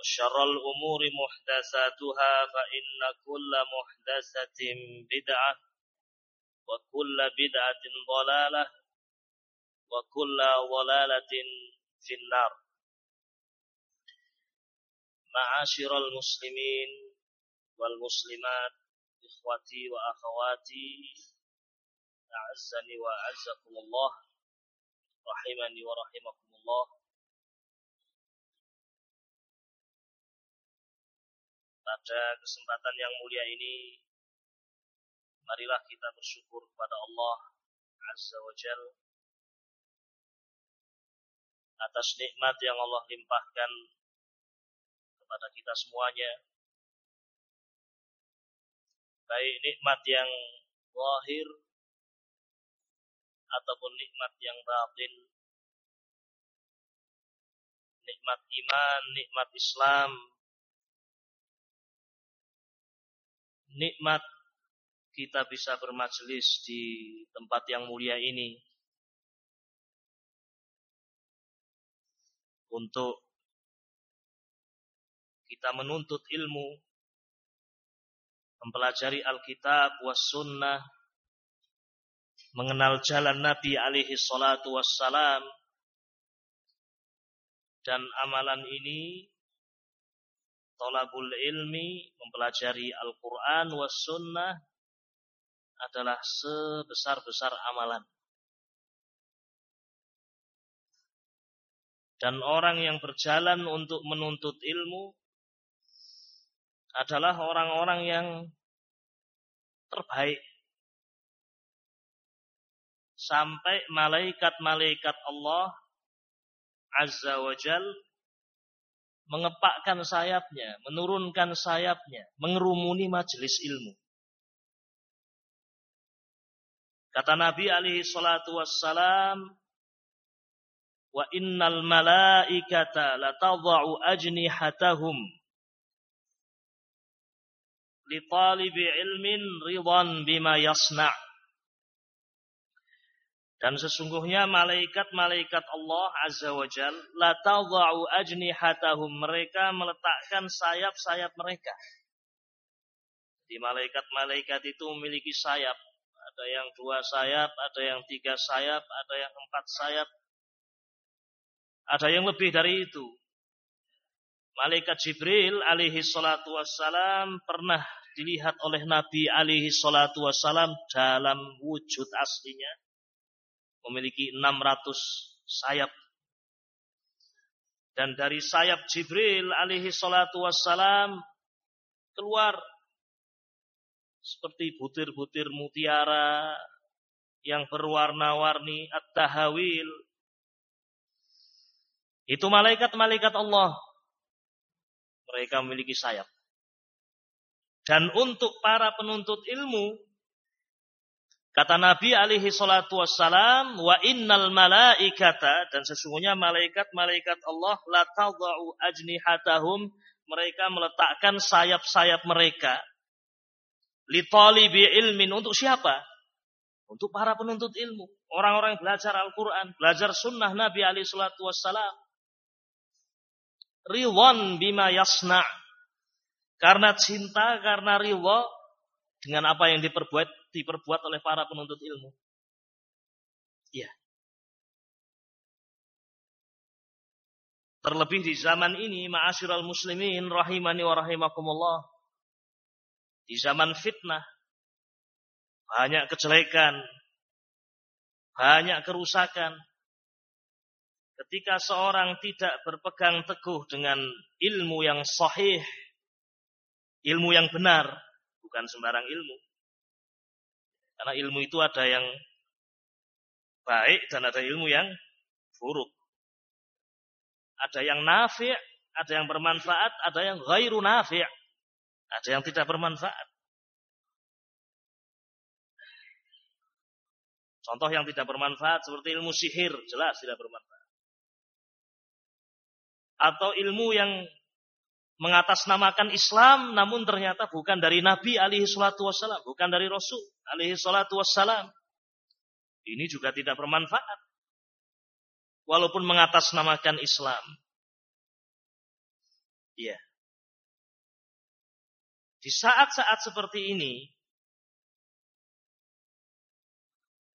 وشر الأمور محدثاتها فإن كل محدثة بدعة وكل بدعة ضلالة وكل ضلالة في النار. معاشر المسلمين والمسلمات إخوتي وأخواتي أعزني وأعزكم الله رحمني ورحمكم الله. Pada kesempatan yang mulia ini marilah kita bersyukur kepada Allah Azza wa Jal atas nikmat yang Allah limpahkan kepada kita semuanya. Baik nikmat yang lahir ataupun nikmat yang batin. Nikmat iman, nikmat Islam nikmat kita bisa bermajelis di tempat yang mulia ini. Untuk kita menuntut ilmu, mempelajari Alkitab was sunnah, mengenal jalan Nabi alaihi salatu wassalam, dan amalan ini Tolabul ilmi, mempelajari Al-Quran was sunnah adalah sebesar-besar amalan. Dan orang yang berjalan untuk menuntut ilmu adalah orang-orang yang terbaik. Sampai malaikat-malaikat Allah Azza wa Jal mengepakkan sayapnya, menurunkan sayapnya, mengerumuni majelis ilmu. Kata Nabi alaihi salatu wassalam, wa innal malaikata latadha'u ajnihatahum li talibi ilmin ridwan bima yasna' Dan sesungguhnya malaikat-malaikat Allah Azza wa Jal la tadha'u ajnihatahum mereka meletakkan sayap-sayap mereka. Di malaikat-malaikat itu memiliki sayap. Ada yang dua sayap, ada yang tiga sayap, ada yang empat sayap. Ada yang lebih dari itu. Malaikat Jibril alaihi salatu wassalam pernah dilihat oleh Nabi alaihi salatu wassalam dalam wujud aslinya memiliki 600 sayap. Dan dari sayap Jibril alaihi salatu wassalam keluar seperti butir-butir mutiara yang berwarna-warni at-tahawil. Itu malaikat-malaikat Allah. Mereka memiliki sayap. Dan untuk para penuntut ilmu, kata Nabi alaihi salatu wassalam, wa innal malaikata, dan sesungguhnya malaikat-malaikat Allah, la tadha'u ajnihatahum, mereka meletakkan sayap-sayap mereka. Li talibi ilmin, untuk siapa? Untuk para penuntut ilmu. Orang-orang yang belajar Al-Quran, belajar sunnah Nabi alaihi salatu wassalam. Ridwan bima yasna' Karena cinta, karena ridho dengan apa yang diperbuat diperbuat oleh para penuntut ilmu. Iya. Terlebih di zaman ini, ma'asyiral muslimin rahimani wa rahimakumullah. Di zaman fitnah, banyak kejelekan, banyak kerusakan. Ketika seorang tidak berpegang teguh dengan ilmu yang sahih, ilmu yang benar, bukan sembarang ilmu. Karena ilmu itu ada yang baik dan ada ilmu yang buruk. Ada yang nafi', ada yang bermanfaat, ada yang ghairu nafi', ada yang tidak bermanfaat. Contoh yang tidak bermanfaat seperti ilmu sihir, jelas tidak bermanfaat. Atau ilmu yang mengatasnamakan Islam namun ternyata bukan dari Nabi alaihi salatu wassalam, bukan dari Rasul alaihi salatu wassalam. Ini juga tidak bermanfaat. Walaupun mengatasnamakan Islam. Iya. Di saat-saat seperti ini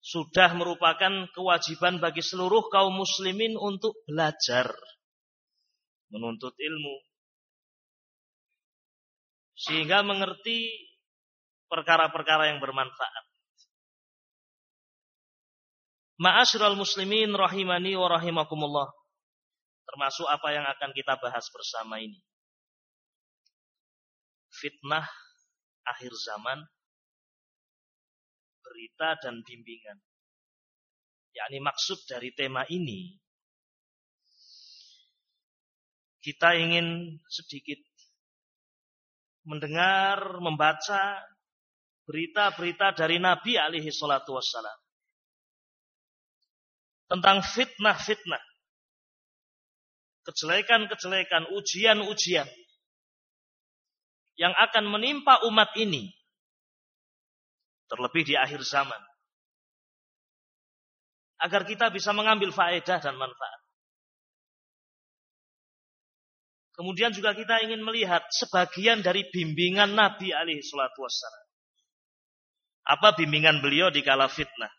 sudah merupakan kewajiban bagi seluruh kaum muslimin untuk belajar menuntut ilmu sehingga mengerti perkara-perkara yang bermanfaat. Ma'asyiral muslimin rahimani wa rahimakumullah. Termasuk apa yang akan kita bahas bersama ini. Fitnah akhir zaman, berita dan bimbingan. yakni maksud dari tema ini kita ingin sedikit mendengar, membaca berita-berita dari Nabi alaihi salatu wassalam. Tentang fitnah-fitnah. Kejelekan-kejelekan, ujian-ujian. Yang akan menimpa umat ini. Terlebih di akhir zaman. Agar kita bisa mengambil faedah dan manfaat. Kemudian juga kita ingin melihat sebagian dari bimbingan Nabi alaihi salatu wassalam. Apa bimbingan beliau di kala fitnah?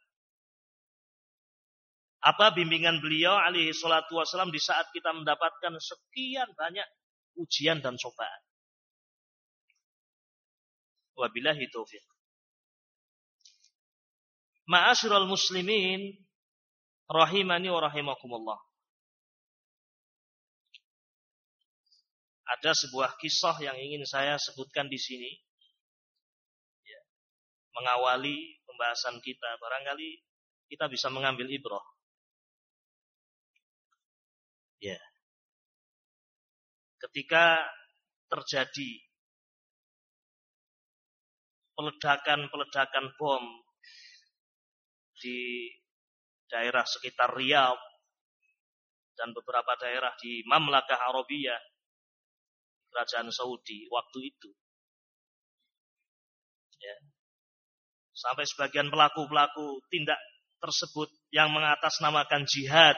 Apa bimbingan beliau alaihi salatu wassalam di saat kita mendapatkan sekian banyak ujian dan cobaan? Wabillahi taufiq. Ma'asyiral muslimin rahimani wa rahimakumullah. Ada sebuah kisah yang ingin saya sebutkan di sini. Ya, mengawali pembahasan kita, barangkali kita bisa mengambil ibrah. Ya. Ketika terjadi peledakan-peledakan bom di daerah sekitar Riyadh dan beberapa daerah di Mamlakah Arabia kerajaan Saudi waktu itu. Ya. Sampai sebagian pelaku-pelaku tindak tersebut yang mengatasnamakan jihad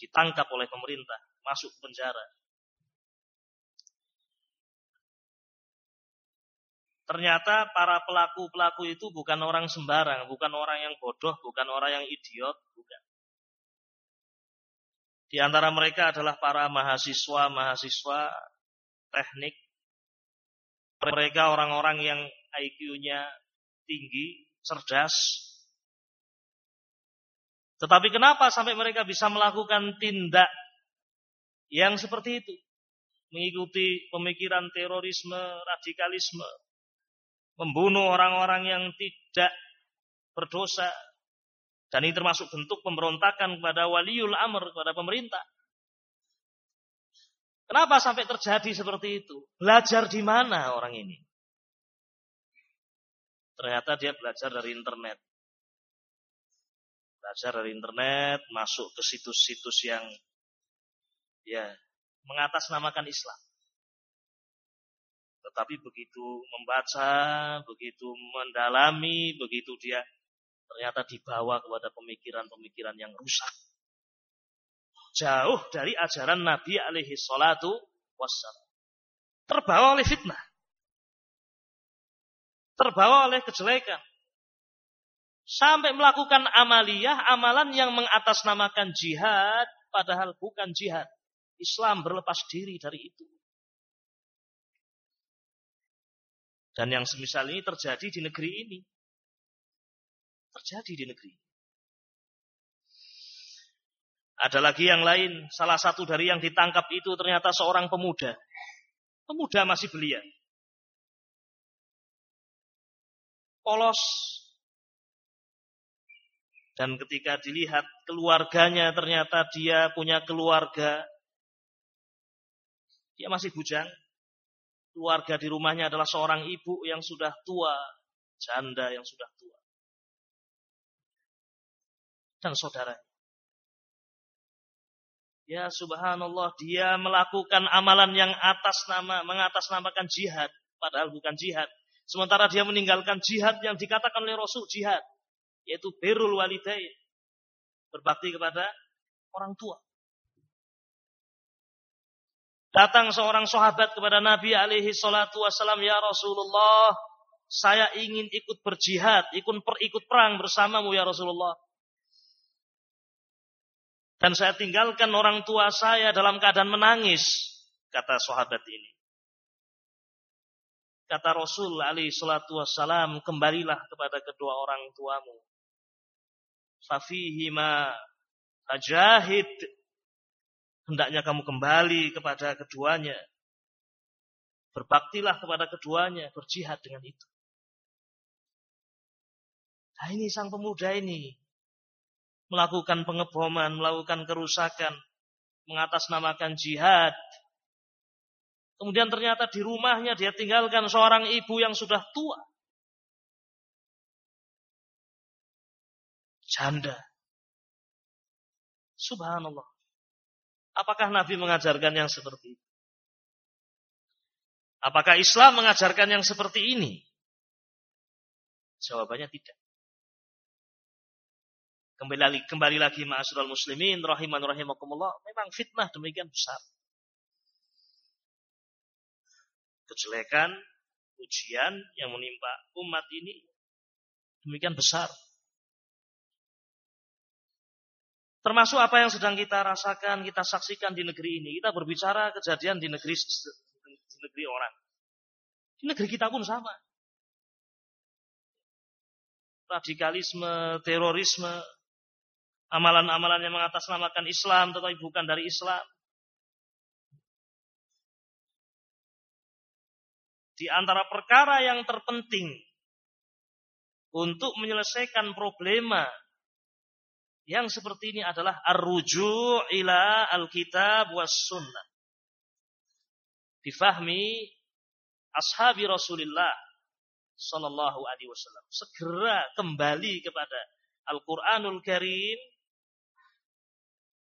ditangkap oleh pemerintah, masuk penjara. Ternyata para pelaku-pelaku itu bukan orang sembarang, bukan orang yang bodoh, bukan orang yang idiot, bukan. Di antara mereka adalah para mahasiswa-mahasiswa teknik. Mereka orang-orang yang IQ-nya tinggi, cerdas. Tetapi kenapa sampai mereka bisa melakukan tindak yang seperti itu? Mengikuti pemikiran terorisme, radikalisme. membunuh orang-orang yang tidak berdosa dan ini termasuk bentuk pemberontakan kepada waliul amr kepada pemerintah. Kenapa sampai terjadi seperti itu? Belajar di mana orang ini? Ternyata dia belajar dari internet. Belajar dari internet, masuk ke situs-situs yang ya mengatasnamakan Islam. Tetapi begitu membaca, begitu mendalami, begitu dia ternyata dibawa kepada pemikiran-pemikiran yang rusak. Jauh dari ajaran Nabi alaihi salatu wassalam. Terbawa oleh fitnah. Terbawa oleh kejelekan sampai melakukan amaliyah, amalan yang mengatasnamakan jihad, padahal bukan jihad. Islam berlepas diri dari itu. Dan yang semisal ini terjadi di negeri ini. Terjadi di negeri ini. Ada lagi yang lain, salah satu dari yang ditangkap itu ternyata seorang pemuda. Pemuda masih belia. Polos, dan ketika dilihat keluarganya ternyata dia punya keluarga. Dia masih bujang. Keluarga di rumahnya adalah seorang ibu yang sudah tua. Janda yang sudah tua. Dan saudara. Ya subhanallah dia melakukan amalan yang atas nama mengatasnamakan jihad padahal bukan jihad. Sementara dia meninggalkan jihad yang dikatakan oleh Rasul jihad yaitu birrul walidain. Berbakti kepada orang tua. Datang seorang sahabat kepada Nabi alaihi salatu wasalam, Ya Rasulullah, saya ingin ikut berjihad, ikut per, ikut perang bersamamu ya Rasulullah. Dan saya tinggalkan orang tua saya dalam keadaan menangis, kata sahabat ini. Kata Rasul alaihi salatu wassalam, kembalilah kepada kedua orang tuamu. Fafihima tajahid hendaknya kamu kembali kepada keduanya. Berbaktilah kepada keduanya berjihad dengan itu. Nah ini sang pemuda ini melakukan pengeboman melakukan kerusakan mengatasnamakan jihad kemudian ternyata di rumahnya dia tinggalkan seorang ibu yang sudah tua janda. Subhanallah. Apakah Nabi mengajarkan yang seperti itu? Apakah Islam mengajarkan yang seperti ini? Jawabannya tidak. Kembali lagi, kembali lagi ma'asyiral muslimin rahiman rahimakumullah, memang fitnah demikian besar. Kejelekan, ujian yang menimpa umat ini demikian besar. Termasuk apa yang sedang kita rasakan, kita saksikan di negeri ini. Kita berbicara kejadian di negeri di negeri orang. Di negeri kita pun sama. Radikalisme, terorisme, amalan-amalan yang mengatasnamakan Islam tetapi bukan dari Islam. Di antara perkara yang terpenting untuk menyelesaikan problema yang seperti ini adalah ar-ruju' ila al-kitab was sunnah. Difahmi ashabi Rasulullah sallallahu alaihi wasallam. Segera kembali kepada Al-Qur'anul Karim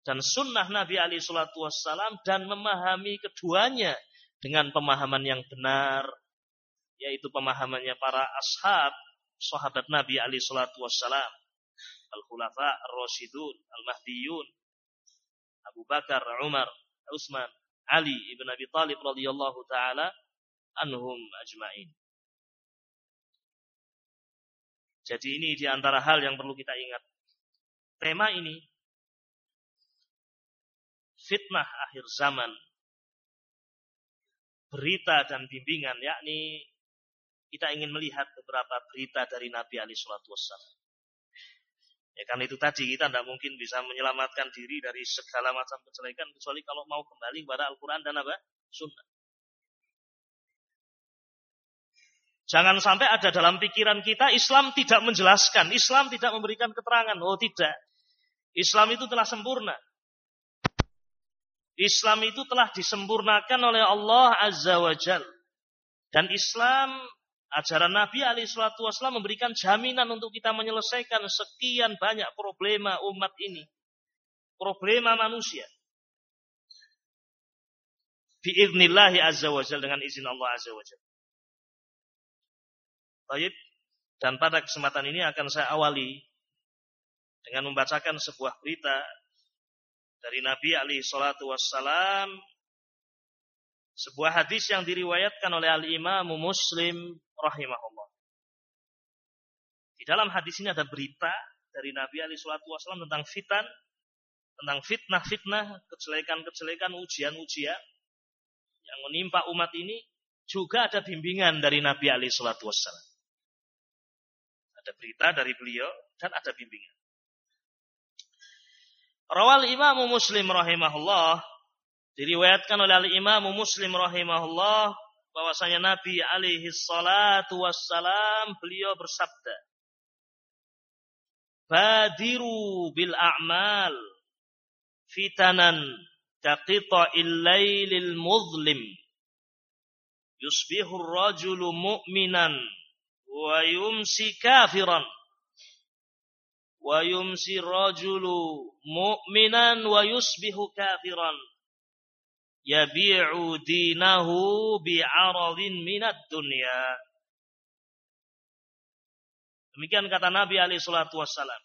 dan sunnah Nabi alaihi salatu wassalam dan memahami keduanya dengan pemahaman yang benar yaitu pemahamannya para ashab sahabat Nabi alaihi salatu wassalam al-khulafa ar-rasyidun al-mahdiyun Abu Bakar, Umar, Utsman, Ali ibn Abi Talib radhiyallahu taala anhum ajmain. Jadi ini di antara hal yang perlu kita ingat. Tema ini fitnah akhir zaman. Berita dan bimbingan yakni kita ingin melihat beberapa berita dari Nabi alaihi salatu wassalam. Ya kan itu tadi kita tidak mungkin bisa menyelamatkan diri dari segala macam kejelekan kecuali kalau mau kembali kepada Al-Quran dan apa? Sunnah. Jangan sampai ada dalam pikiran kita Islam tidak menjelaskan, Islam tidak memberikan keterangan. Oh tidak. Islam itu telah sempurna. Islam itu telah disempurnakan oleh Allah Azza wa Jal. Dan Islam, ajaran Nabi Ali Shallallahu Wasallam memberikan jaminan untuk kita menyelesaikan sekian banyak problema umat ini. Problema manusia. Biiznillahi Azza wa Jal dengan izin Allah Azza wa Jal. Baik. Dan pada kesempatan ini akan saya awali dengan membacakan sebuah berita dari Nabi alaihi salatu wassalam sebuah hadis yang diriwayatkan oleh al-Imam Muslim rahimahullah. Di dalam hadis ini ada berita dari Nabi alaihi salatu wassalam tentang fitan, tentang fitnah-fitnah, kejelekan-kejelekan, ujian-ujian yang menimpa umat ini juga ada bimbingan dari Nabi alaihi salatu wassalam. Ada berita dari beliau dan ada bimbingan. Rawal Imam Muslim rahimahullah. Diriwayatkan oleh Al-Imam Muslim rahimahullah bahwasanya Nabi alaihi salatu wassalam beliau bersabda Badiru bil a'mal fitanan kaqita'il lailil muzlim. Yusbihu ar-rajulu mu'minan wa yumsi kafiran wa yumsi rajulu mu'minan wa yusbihu kafiran. Yabi'u dinahu bi'aradin minad dunya. Demikian kata Nabi alaihi salatu wassalam.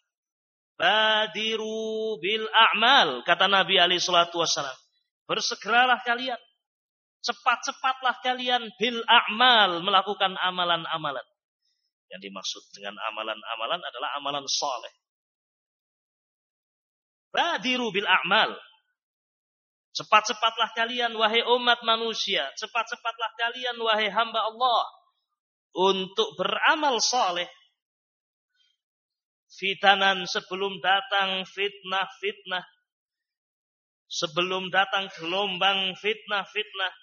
Badiru bil a'mal kata Nabi alaihi salatu wassalam. Bersegeralah kalian. Cepat-cepatlah kalian bil a'mal melakukan amalan-amalan. Yang dimaksud dengan amalan-amalan adalah amalan soleh Badiru bil a'mal. Cepat-cepatlah kalian wahai umat manusia, cepat-cepatlah kalian wahai hamba Allah untuk beramal soleh. Fitanan sebelum datang fitnah-fitnah. Sebelum datang gelombang fitnah-fitnah.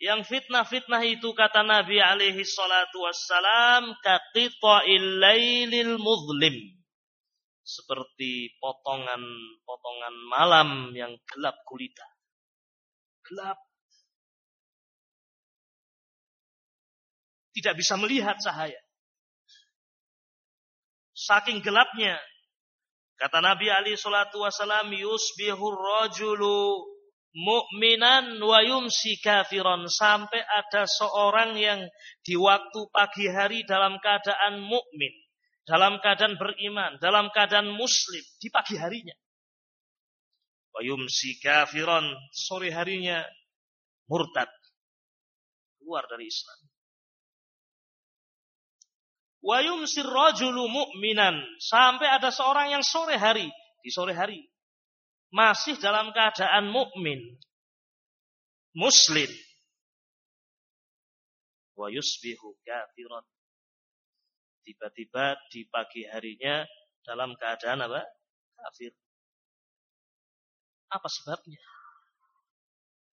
Yang fitnah-fitnah itu kata Nabi alaihi salatu wassalam kaqita'il lailil muzlim seperti potongan-potongan malam yang gelap gulita. Gelap. Tidak bisa melihat cahaya. Saking gelapnya, kata Nabi Ali Shallallahu Wasallam, yusbihur rajulu mu'minan wa yumsi kafiran sampai ada seorang yang di waktu pagi hari dalam keadaan mukmin dalam keadaan beriman, dalam keadaan muslim di pagi harinya. Wayumsi kafiron sore harinya murtad keluar dari Islam. Wayumsi rajulu mu'minan sampai ada seorang yang sore hari di sore hari masih dalam keadaan mukmin muslim wa yusbihu tiba-tiba di pagi harinya dalam keadaan apa? Kafir. Apa sebabnya?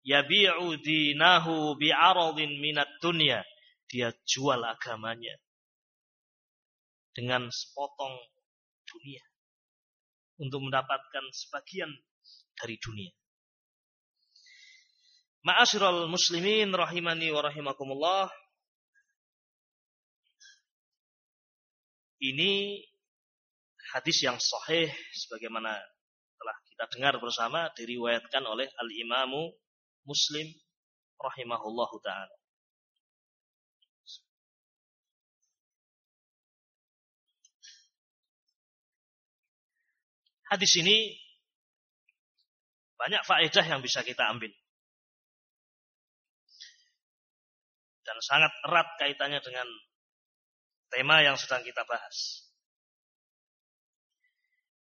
Yabi'u dinahu bi'aradin minat dunia. Dia jual agamanya dengan sepotong dunia untuk mendapatkan sebagian dari dunia. Ma'asyiral muslimin rahimani wa rahimakumullah. Ini hadis yang sahih sebagaimana telah kita dengar bersama diriwayatkan oleh Al-Imamu Muslim rahimahullahu taala. Hadis ini banyak faedah yang bisa kita ambil. Dan sangat erat kaitannya dengan tema yang sedang kita bahas.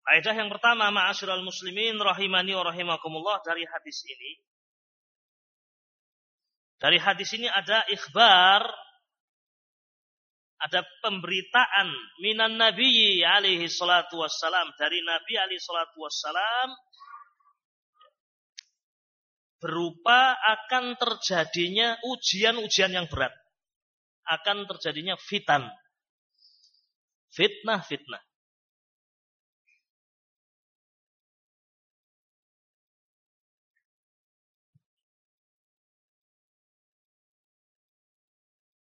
Faedah yang pertama, ma'asyiral muslimin rahimani wa rahimakumullah dari hadis ini. Dari hadis ini ada ikhbar ada pemberitaan minan nabiyyi alaihi salatu wassalam dari nabi alaihi salatu wassalam berupa akan terjadinya ujian-ujian yang berat akan terjadinya fitan. Fitnah-fitnah.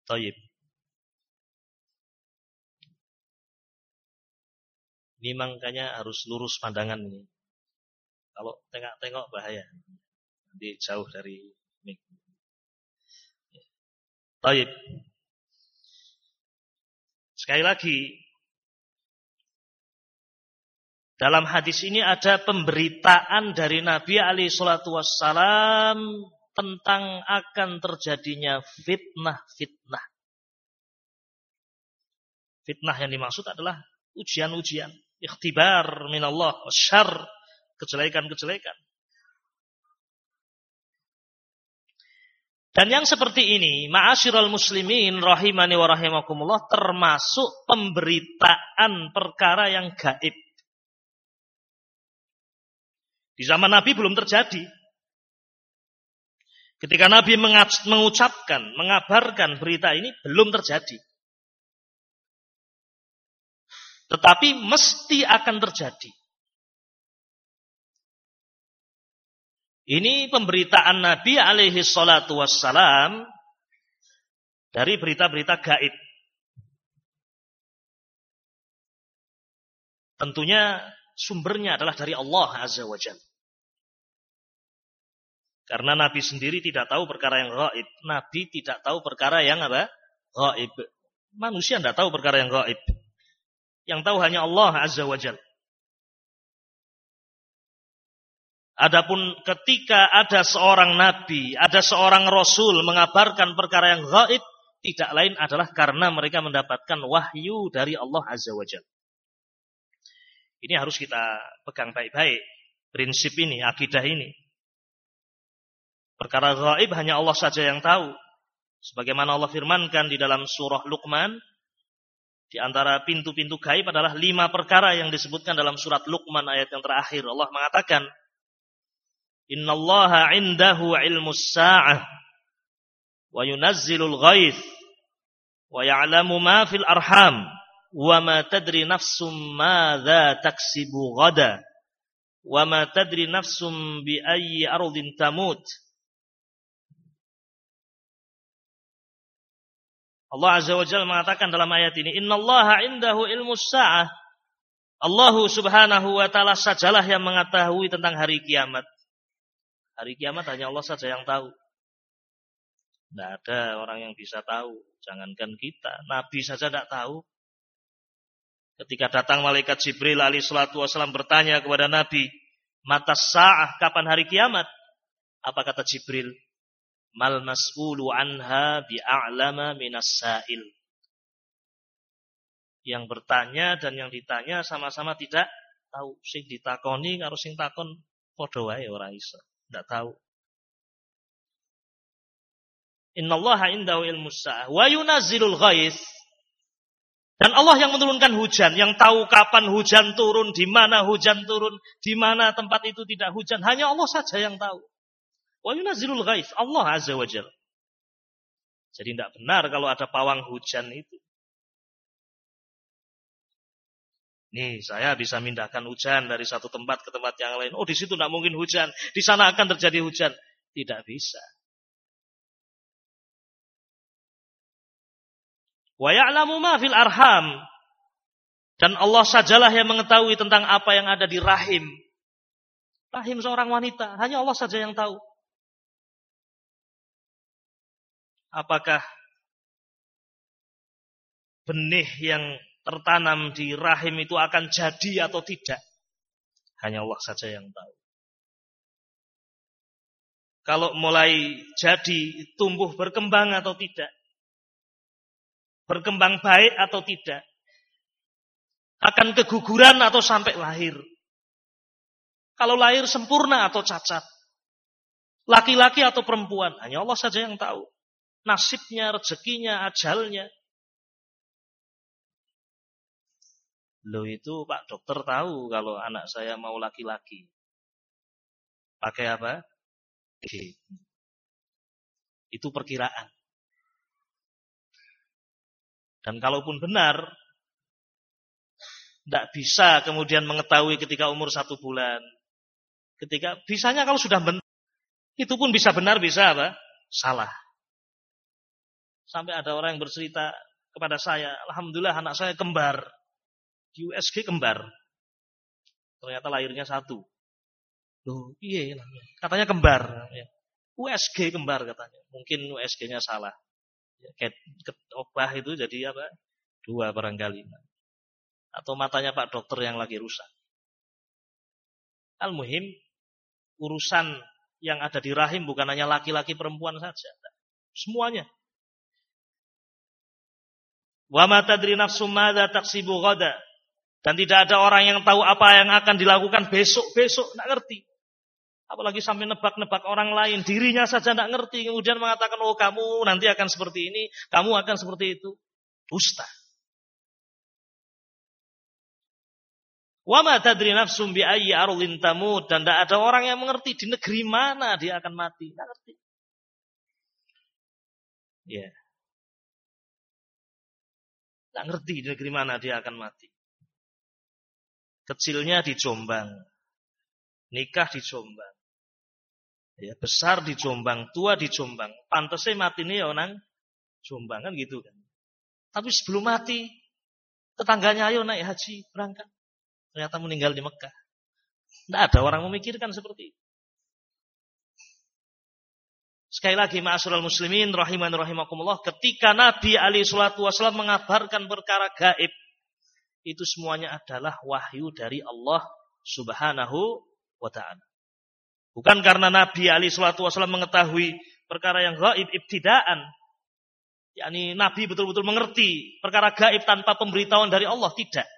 Taib. Ini makanya harus lurus pandangan ini. Kalau tengok-tengok bahaya. Nanti jauh dari mik. Taib. Sekali lagi, dalam hadis ini ada pemberitaan dari Nabi alaihi salatu tentang akan terjadinya fitnah-fitnah. Fitnah yang dimaksud adalah ujian-ujian, ikhtibar minallah, syar, kejelekan-kejelekan. Dan yang seperti ini, ma'asyiral muslimin rahimani wa rahimakumullah termasuk pemberitaan perkara yang gaib. Di zaman Nabi belum terjadi. Ketika Nabi mengucapkan, mengabarkan berita ini belum terjadi. Tetapi mesti akan terjadi. Ini pemberitaan Nabi alaihi salatu wassalam dari berita-berita gaib. Tentunya sumbernya adalah dari Allah Azza wa Jalla. Karena Nabi sendiri tidak tahu perkara yang gaib. Nabi tidak tahu perkara yang apa? Gaib. Manusia tidak tahu perkara yang gaib. Yang tahu hanya Allah Azza wa Jal. Adapun ketika ada seorang nabi, ada seorang rasul mengabarkan perkara yang gaib, tidak lain adalah karena mereka mendapatkan wahyu dari Allah Azza wa Jal. Ini harus kita pegang baik-baik. Prinsip ini, akidah ini. Perkara gaib hanya Allah saja yang tahu. Sebagaimana Allah firmankan di dalam surah Luqman, di antara pintu-pintu gaib adalah lima perkara yang disebutkan dalam surat Luqman ayat yang terakhir. Allah mengatakan, Inna Allah indahu ilmu sa'ah, wa yunazzilul ghaith, wa ya'lamu ma fil arham, wa ma tadri nafsum madha taksibu gada, wa ma tadri nafsum bi ayyi ardin tamut. Allah Azza wa Jalla mengatakan dalam ayat ini, "Innallaha indahu ilmu sa'ah." Allah Subhanahu wa taala sajalah yang mengetahui tentang hari kiamat. Hari kiamat hanya Allah saja yang tahu. Tidak ada orang yang bisa tahu. Jangankan kita. Nabi saja tidak tahu. Ketika datang malaikat Jibril alaihi salatu wasallam bertanya kepada Nabi, "Mata sa'ah kapan hari kiamat?" Apa kata Jibril? Mal mas'ulu anha bi'a'lama minas sa'il. Yang bertanya dan yang ditanya sama-sama tidak tahu. Sing ditakoni karo sing takon padha wae ora iso. Tidak tahu. Innallaha indahu ilmu sa'ah wa yunazzilul ghais. Dan Allah yang menurunkan hujan, yang tahu kapan hujan turun, di mana hujan turun, di mana tempat itu tidak hujan, hanya Allah saja yang tahu. Wa yunazilul ghaif. Allah Azza wa Jal. Jadi tidak benar kalau ada pawang hujan itu. Nih, saya bisa mindahkan hujan dari satu tempat ke tempat yang lain. Oh, di situ tidak mungkin hujan. Di sana akan terjadi hujan. Tidak bisa. Wa ya'lamu ma fil arham. Dan Allah sajalah yang mengetahui tentang apa yang ada di rahim. Rahim seorang wanita. Hanya Allah saja yang tahu. Apakah benih yang tertanam di rahim itu akan jadi atau tidak. Hanya Allah saja yang tahu. Kalau mulai jadi, tumbuh berkembang atau tidak. Berkembang baik atau tidak. Akan keguguran atau sampai lahir. Kalau lahir sempurna atau cacat. Laki-laki atau perempuan. Hanya Allah saja yang tahu nasibnya, rezekinya, ajalnya. Lo itu Pak dokter tahu kalau anak saya mau laki-laki. Pakai apa? G. Itu perkiraan. Dan kalaupun benar, tidak bisa kemudian mengetahui ketika umur satu bulan. Ketika bisanya kalau sudah benar, itu pun bisa benar, bisa apa? Salah. Sampai ada orang yang bercerita kepada saya, Alhamdulillah anak saya kembar. Di USG kembar. Ternyata lahirnya satu. Loh, iya Katanya kembar. USG kembar katanya. Mungkin USG-nya salah. Ya, obah itu jadi apa? Dua barangkali. Atau matanya Pak Dokter yang lagi rusak. Al-Muhim, urusan yang ada di rahim bukan hanya laki-laki perempuan saja. Semuanya. Wa ma tadri nafsum madza taksibu. Dan tidak ada orang yang tahu apa yang akan dilakukan besok-besok, enggak ngerti. Apalagi sampai nebak-nebak orang lain, dirinya saja tidak ngerti, kemudian mengatakan, oh kamu nanti akan seperti ini, kamu akan seperti itu. Dusta. Wa ma tadri nafsum bi ayyi ardhin dan tidak ada orang yang mengerti di negeri mana dia akan mati. Tidak ngerti. Ya. Yeah. Tidak ngerti di negeri mana dia akan mati. Kecilnya di Jombang. Nikah di Jombang. Ya, besar di Jombang, tua di Jombang. Pantasnya mati nih ya nang Jombang kan gitu kan. Tapi sebelum mati, tetangganya ayo naik haji, berangkat. Ternyata meninggal di Mekah. Tidak ada orang memikirkan seperti itu. Sekali lagi ma'asyiral muslimin rahiman rahimakumullah ketika Nabi Ali salatu wasallam mengabarkan perkara gaib itu semuanya adalah wahyu dari Allah Subhanahu wa taala. Bukan karena Nabi Ali Shallallahu Wasallam mengetahui perkara yang gaib ibtidaan. yakni Nabi betul-betul mengerti perkara gaib tanpa pemberitahuan dari Allah. Tidak.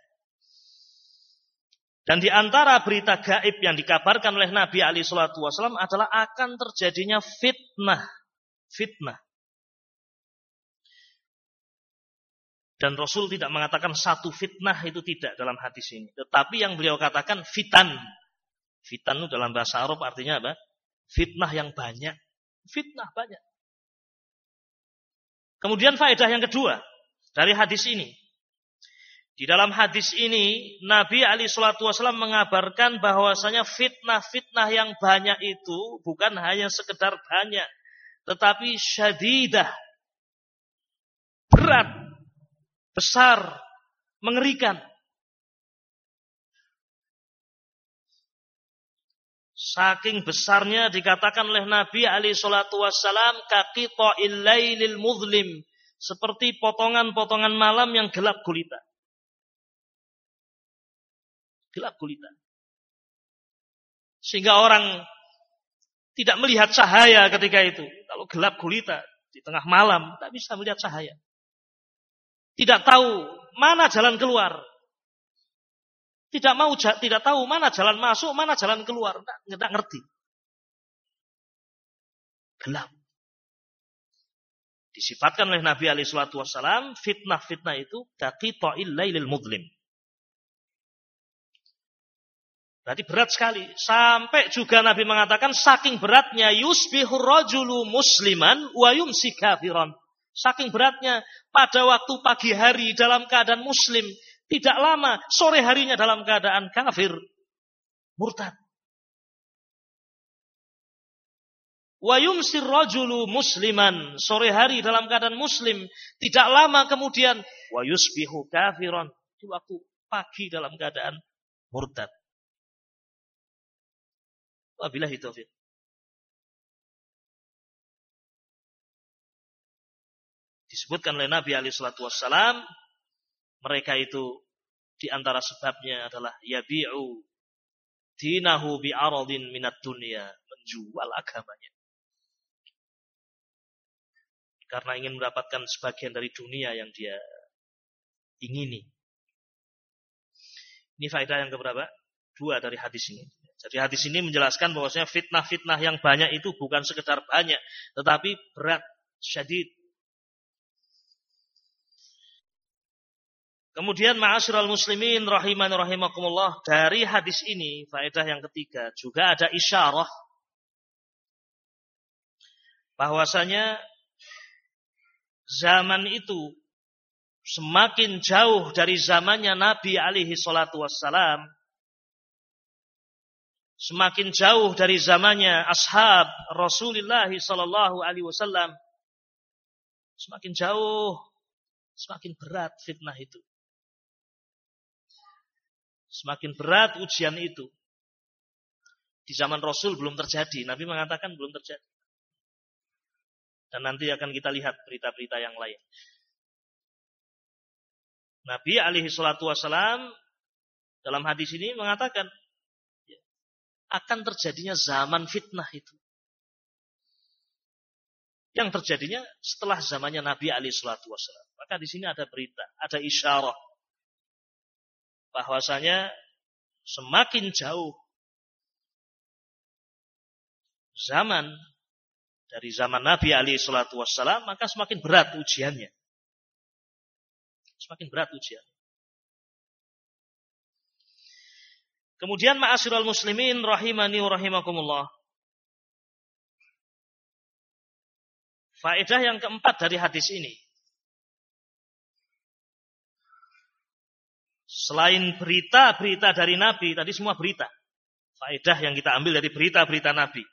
Dan di antara berita gaib yang dikabarkan oleh Nabi Ali Shallallahu Wasallam adalah akan terjadinya fitnah. Fitnah. Dan Rasul tidak mengatakan satu fitnah itu tidak dalam hadis ini. Tetapi yang beliau katakan fitan. Fitan itu dalam bahasa Arab artinya apa? Fitnah yang banyak. Fitnah banyak. Kemudian faedah yang kedua dari hadis ini. Di dalam hadis ini Nabi Ali Shallallahu Wasallam mengabarkan bahwasanya fitnah-fitnah yang banyak itu bukan hanya sekedar banyak, tetapi syadidah, berat, besar, mengerikan. Saking besarnya dikatakan oleh Nabi Ali Shallallahu Wasallam kaki lailil muzlim seperti potongan-potongan malam yang gelap gulita. Gelap gulita. Sehingga orang tidak melihat cahaya ketika itu. Kalau gelap gulita di tengah malam, tak bisa melihat cahaya. Tidak tahu mana jalan keluar. Tidak mau tidak tahu mana jalan masuk, mana jalan keluar, tidak ngerti. Gelap. Disifatkan oleh Nabi alaihi fitnah-fitnah itu kaqita'il lailil mudlim. Berarti berat sekali. Sampai juga Nabi mengatakan saking beratnya yusbihur rajulu musliman wa yumsi kafiran. Saking beratnya pada waktu pagi hari dalam keadaan muslim tidak lama, sore harinya dalam keadaan kafir. Murtad. Wa yumsir rajulu musliman. Sore hari dalam keadaan muslim. Tidak lama kemudian. Wa yusbihu kafiran. Di waktu pagi dalam keadaan murtad. Wabillahi taufiq. Disebutkan oleh Nabi alaihi salatu wassalam mereka itu di antara sebabnya adalah yabi'u dinahu bi'aradin minat dunia, menjual agamanya. Karena ingin mendapatkan sebagian dari dunia yang dia ingini. Ini faedah yang keberapa? Dua dari hadis ini. Jadi hadis ini menjelaskan bahwasanya fitnah-fitnah yang banyak itu bukan sekedar banyak, tetapi berat, syadid, Kemudian ma'asyiral muslimin rahiman rahimakumullah dari hadis ini faedah yang ketiga juga ada isyarah. Bahwasanya zaman itu semakin jauh dari zamannya Nabi alaihi salatu wassalam, semakin jauh dari zamannya ashab Rasulullah sallallahu alaihi wasallam, semakin jauh, semakin berat fitnah itu. Semakin berat ujian itu. Di zaman Rasul belum terjadi. Nabi mengatakan belum terjadi. Dan nanti akan kita lihat berita-berita yang lain. Nabi alaihi salatu wassalam dalam hadis ini mengatakan akan terjadinya zaman fitnah itu. Yang terjadinya setelah zamannya Nabi alaihi salatu wassalam. Maka di sini ada berita, ada isyarat bahwasanya semakin jauh zaman dari zaman Nabi Ali Shallallahu Wasallam maka semakin berat ujiannya, semakin berat ujian. Kemudian ma'asyiral muslimin rahimani wa rahimakumullah. Faedah yang keempat dari hadis ini Selain berita-berita dari Nabi, tadi semua berita. Faedah yang kita ambil dari berita-berita Nabi.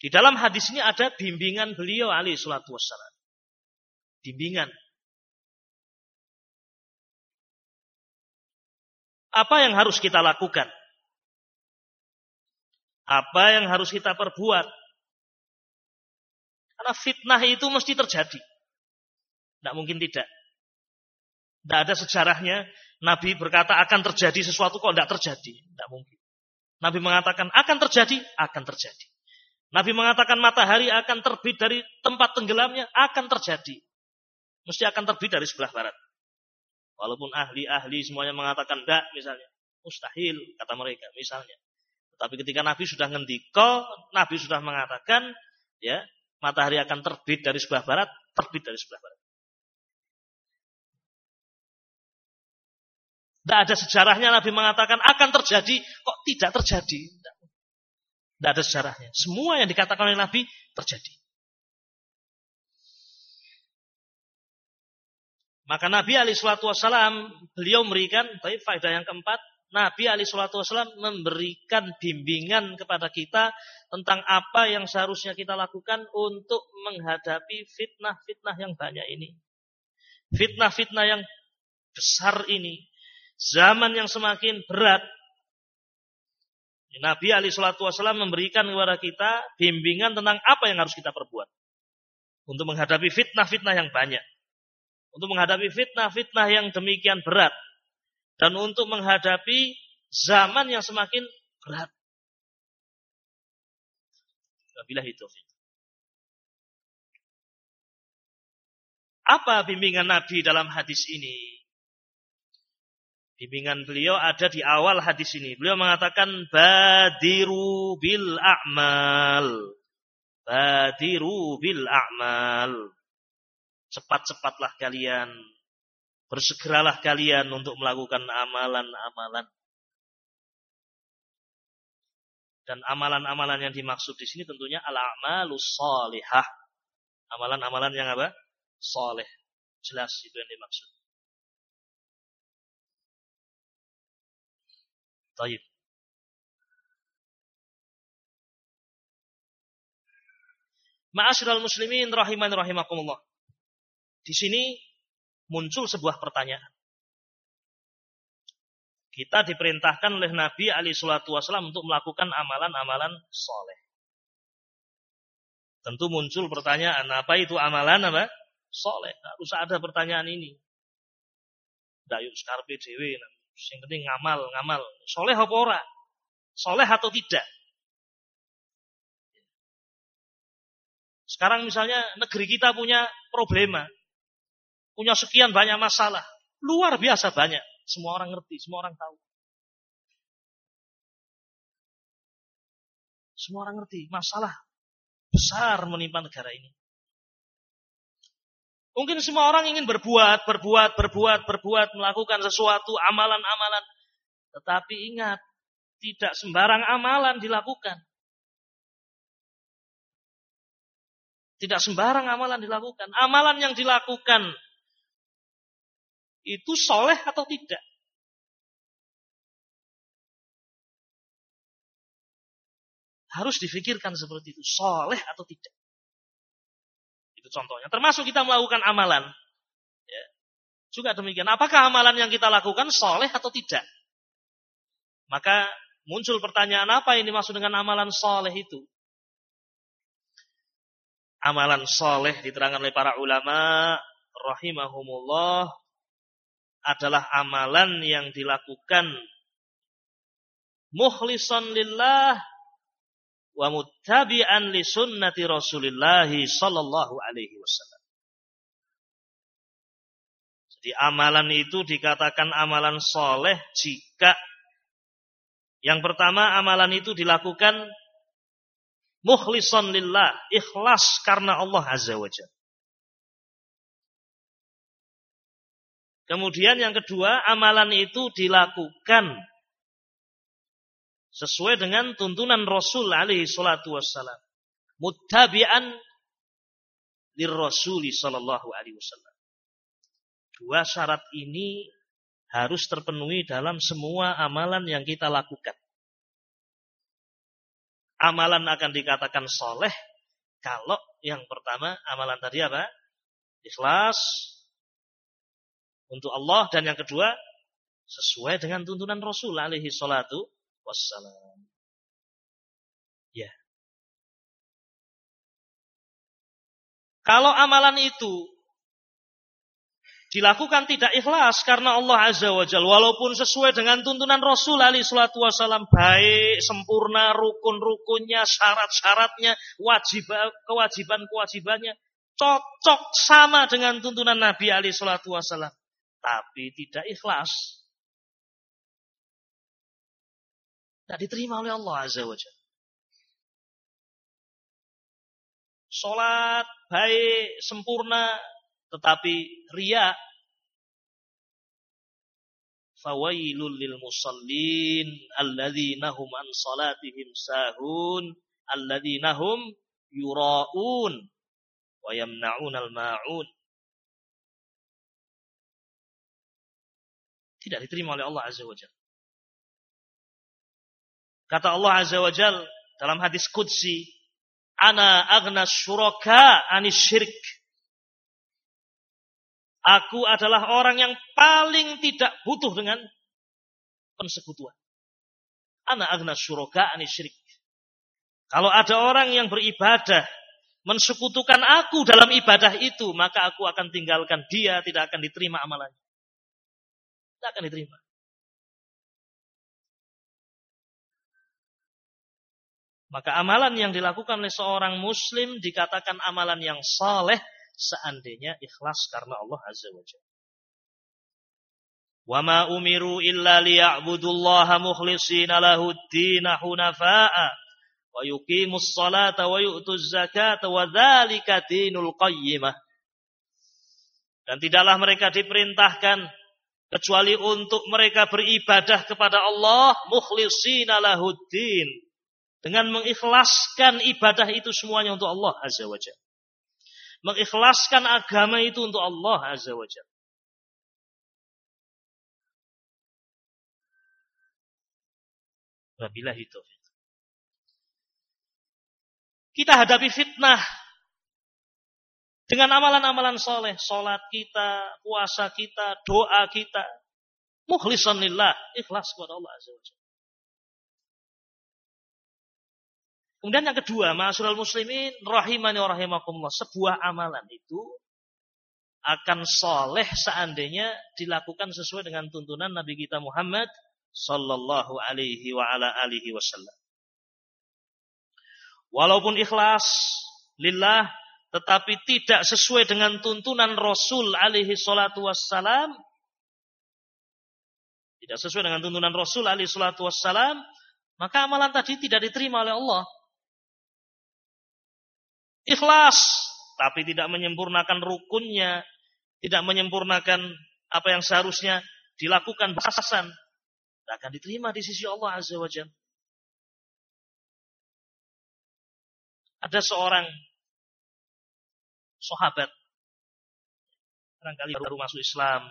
Di dalam hadis ini ada bimbingan beliau alaihi salatu wassalam. Bimbingan. Apa yang harus kita lakukan? Apa yang harus kita perbuat? Karena fitnah itu mesti terjadi. Tidak mungkin tidak. Tidak ada sejarahnya Nabi berkata akan terjadi sesuatu kok tidak terjadi. Tidak mungkin. Nabi mengatakan akan terjadi, akan terjadi. Nabi mengatakan matahari akan terbit dari tempat tenggelamnya, akan terjadi. Mesti akan terbit dari sebelah barat. Walaupun ahli-ahli semuanya mengatakan tidak misalnya. Mustahil, kata mereka misalnya. Tapi ketika Nabi sudah ngendiko, Nabi sudah mengatakan, ya matahari akan terbit dari sebelah barat, terbit dari sebelah barat. Tidak ada sejarahnya Nabi mengatakan akan terjadi, kok tidak terjadi. Tidak ada sejarahnya. Semua yang dikatakan oleh Nabi terjadi. Maka Nabi Ali Shallallahu Wasallam beliau memberikan, baik faedah yang keempat, Nabi Ali Shallallahu Wasallam memberikan bimbingan kepada kita tentang apa yang seharusnya kita lakukan untuk menghadapi fitnah-fitnah yang banyak ini. Fitnah-fitnah yang besar ini zaman yang semakin berat. Nabi Ali Shallallahu Wasallam memberikan kepada kita bimbingan tentang apa yang harus kita perbuat untuk menghadapi fitnah-fitnah yang banyak, untuk menghadapi fitnah-fitnah yang demikian berat, dan untuk menghadapi zaman yang semakin berat. Bila itu. Apa bimbingan Nabi dalam hadis ini? Bimbingan beliau ada di awal hadis ini. Beliau mengatakan badiru bil a'mal. Badiru bil a'mal. Cepat-cepatlah kalian. Bersegeralah kalian untuk melakukan amalan-amalan. Dan amalan-amalan yang dimaksud di sini tentunya al-a'malus salihah. Amalan-amalan yang apa? Saleh. Jelas itu yang dimaksud. Taib. Ma'asyiral muslimin rahiman rahimakumullah. Di sini muncul sebuah pertanyaan. Kita diperintahkan oleh Nabi Ali Shallallahu Wasallam untuk melakukan amalan-amalan soleh. Tentu muncul pertanyaan, apa itu amalan apa? Soleh. Usah ada pertanyaan ini. Dayuk skarpe dewe. Yang penting ngamal, ngamal. Soleh apa ora? Soleh atau tidak? Sekarang misalnya negeri kita punya problema. Punya sekian banyak masalah. Luar biasa banyak. Semua orang ngerti, semua orang tahu. Semua orang ngerti. Masalah besar menimpa negara ini. Mungkin semua orang ingin berbuat, berbuat, berbuat, berbuat, melakukan sesuatu, amalan-amalan. Tetapi ingat, tidak sembarang amalan dilakukan. Tidak sembarang amalan dilakukan. Amalan yang dilakukan itu soleh atau tidak. Harus difikirkan seperti itu. Soleh atau tidak. Itu contohnya. Termasuk kita melakukan amalan. Ya. Juga demikian. Apakah amalan yang kita lakukan soleh atau tidak? Maka muncul pertanyaan apa yang dimaksud dengan amalan soleh itu? Amalan soleh diterangkan oleh para ulama rahimahumullah adalah amalan yang dilakukan mukhlisan lillah wa muttabi'an li sunnati Rasulillah sallallahu alaihi wasallam. Jadi amalan itu dikatakan amalan soleh jika yang pertama amalan itu dilakukan mukhlisan lillah, ikhlas karena Allah azza wajalla. Kemudian yang kedua, amalan itu dilakukan sesuai dengan tuntunan Rasul alaihi salatu wassalam. Muttabi'an lirrasuli sallallahu alaihi wasallam. Dua syarat ini harus terpenuhi dalam semua amalan yang kita lakukan. Amalan akan dikatakan soleh kalau yang pertama amalan tadi apa? Ikhlas untuk Allah dan yang kedua sesuai dengan tuntunan Rasul alaihi salatu wassalam. Ya. Kalau amalan itu dilakukan tidak ikhlas karena Allah Azza wa Jalla walaupun sesuai dengan tuntunan Rasul alaihi salatu wasallam baik sempurna rukun-rukunnya syarat-syaratnya wajib kewajiban-kewajibannya cocok sama dengan tuntunan Nabi alaihi salatu wasallam tapi tidak ikhlas Tidak diterima oleh Allah Azza wa Jalla. Sholat baik, sempurna, tetapi ria. Fawailul lil musallin alladzina hum an salatihim sahun alladzina hum yura'un wa yamna'un al-ma'un. Tidak diterima oleh Allah Azza wa Jalla. Kata Allah Azza wa Jal dalam hadis Qudsi, Ana agna syuraka anis syirik. Aku adalah orang yang paling tidak butuh dengan persekutuan. Ana agna syuraka anis syirik. Kalau ada orang yang beribadah, mensekutukan aku dalam ibadah itu, maka aku akan tinggalkan dia, tidak akan diterima amalannya. Tidak akan diterima. Maka amalan yang dilakukan oleh seorang muslim dikatakan amalan yang saleh seandainya ikhlas karena Allah Azza wa Jalla. Wa ma umiru illa liya'budullaha mukhlishina lahud-din hunafa'a wa yuqimus salata wa yu'tuz zakata wa dzalika dinul qayyimah. Dan tidaklah mereka diperintahkan kecuali untuk mereka beribadah kepada Allah mukhlishina lahud-din dengan mengikhlaskan ibadah itu semuanya untuk Allah Azza wa Jalla. Mengikhlaskan agama itu untuk Allah Azza wa Jalla. Wabillahi taufiq. Kita hadapi fitnah dengan amalan-amalan soleh. Salat kita, puasa kita, doa kita. Mukhlisan lillah. Ikhlas kepada Allah Azza wa. Kemudian yang kedua, ma'asyiral muslimin rahimani wa rahimakumullah, sebuah amalan itu akan soleh seandainya dilakukan sesuai dengan tuntunan Nabi kita Muhammad sallallahu alaihi wa ala alihi wasallam. Walaupun ikhlas lillah tetapi tidak sesuai dengan tuntunan Rasul alaihi salatu wassalam. Tidak sesuai dengan tuntunan Rasul alaihi salatu wassalam maka amalan tadi tidak diterima oleh Allah. Ikhlas, tapi tidak menyempurnakan rukunnya, tidak menyempurnakan apa yang seharusnya dilakukan bahasan, tidak akan diterima di sisi Allah Azza wa Jalla. Ada seorang sahabat barangkali baru masuk Islam,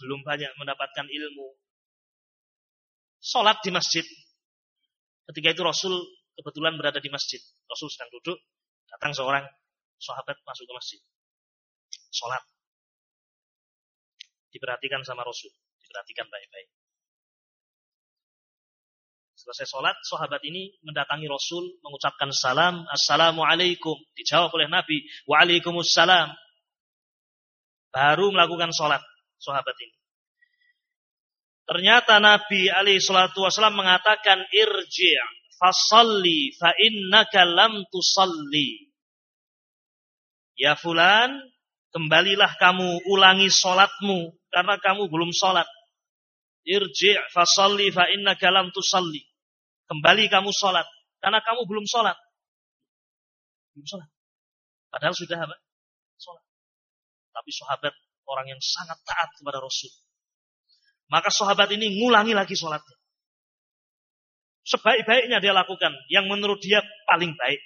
belum banyak mendapatkan ilmu. Sholat di masjid. Ketika itu Rasul kebetulan berada di masjid. Rasul sedang duduk, datang seorang sahabat masuk ke masjid. Sholat. Diperhatikan sama Rasul. Diperhatikan baik-baik. Selesai sholat, sahabat ini mendatangi Rasul, mengucapkan salam, Assalamualaikum. Dijawab oleh Nabi, Waalaikumsalam. Baru melakukan sholat, sahabat ini. Ternyata Nabi alaihi salatu wasallam mengatakan irji' fasalli fa innaka lam tusalli. Ya fulan, kembalilah kamu ulangi solatmu karena kamu belum solat. Irji' fasalli fa innaka lam tusalli. Kembali kamu solat karena kamu belum solat. Belum solat. Padahal sudah apa? Solat. Tapi sahabat orang yang sangat taat kepada Rasul. Maka sahabat ini ngulangi lagi sholatnya. Sebaik-baiknya dia lakukan. Yang menurut dia paling baik.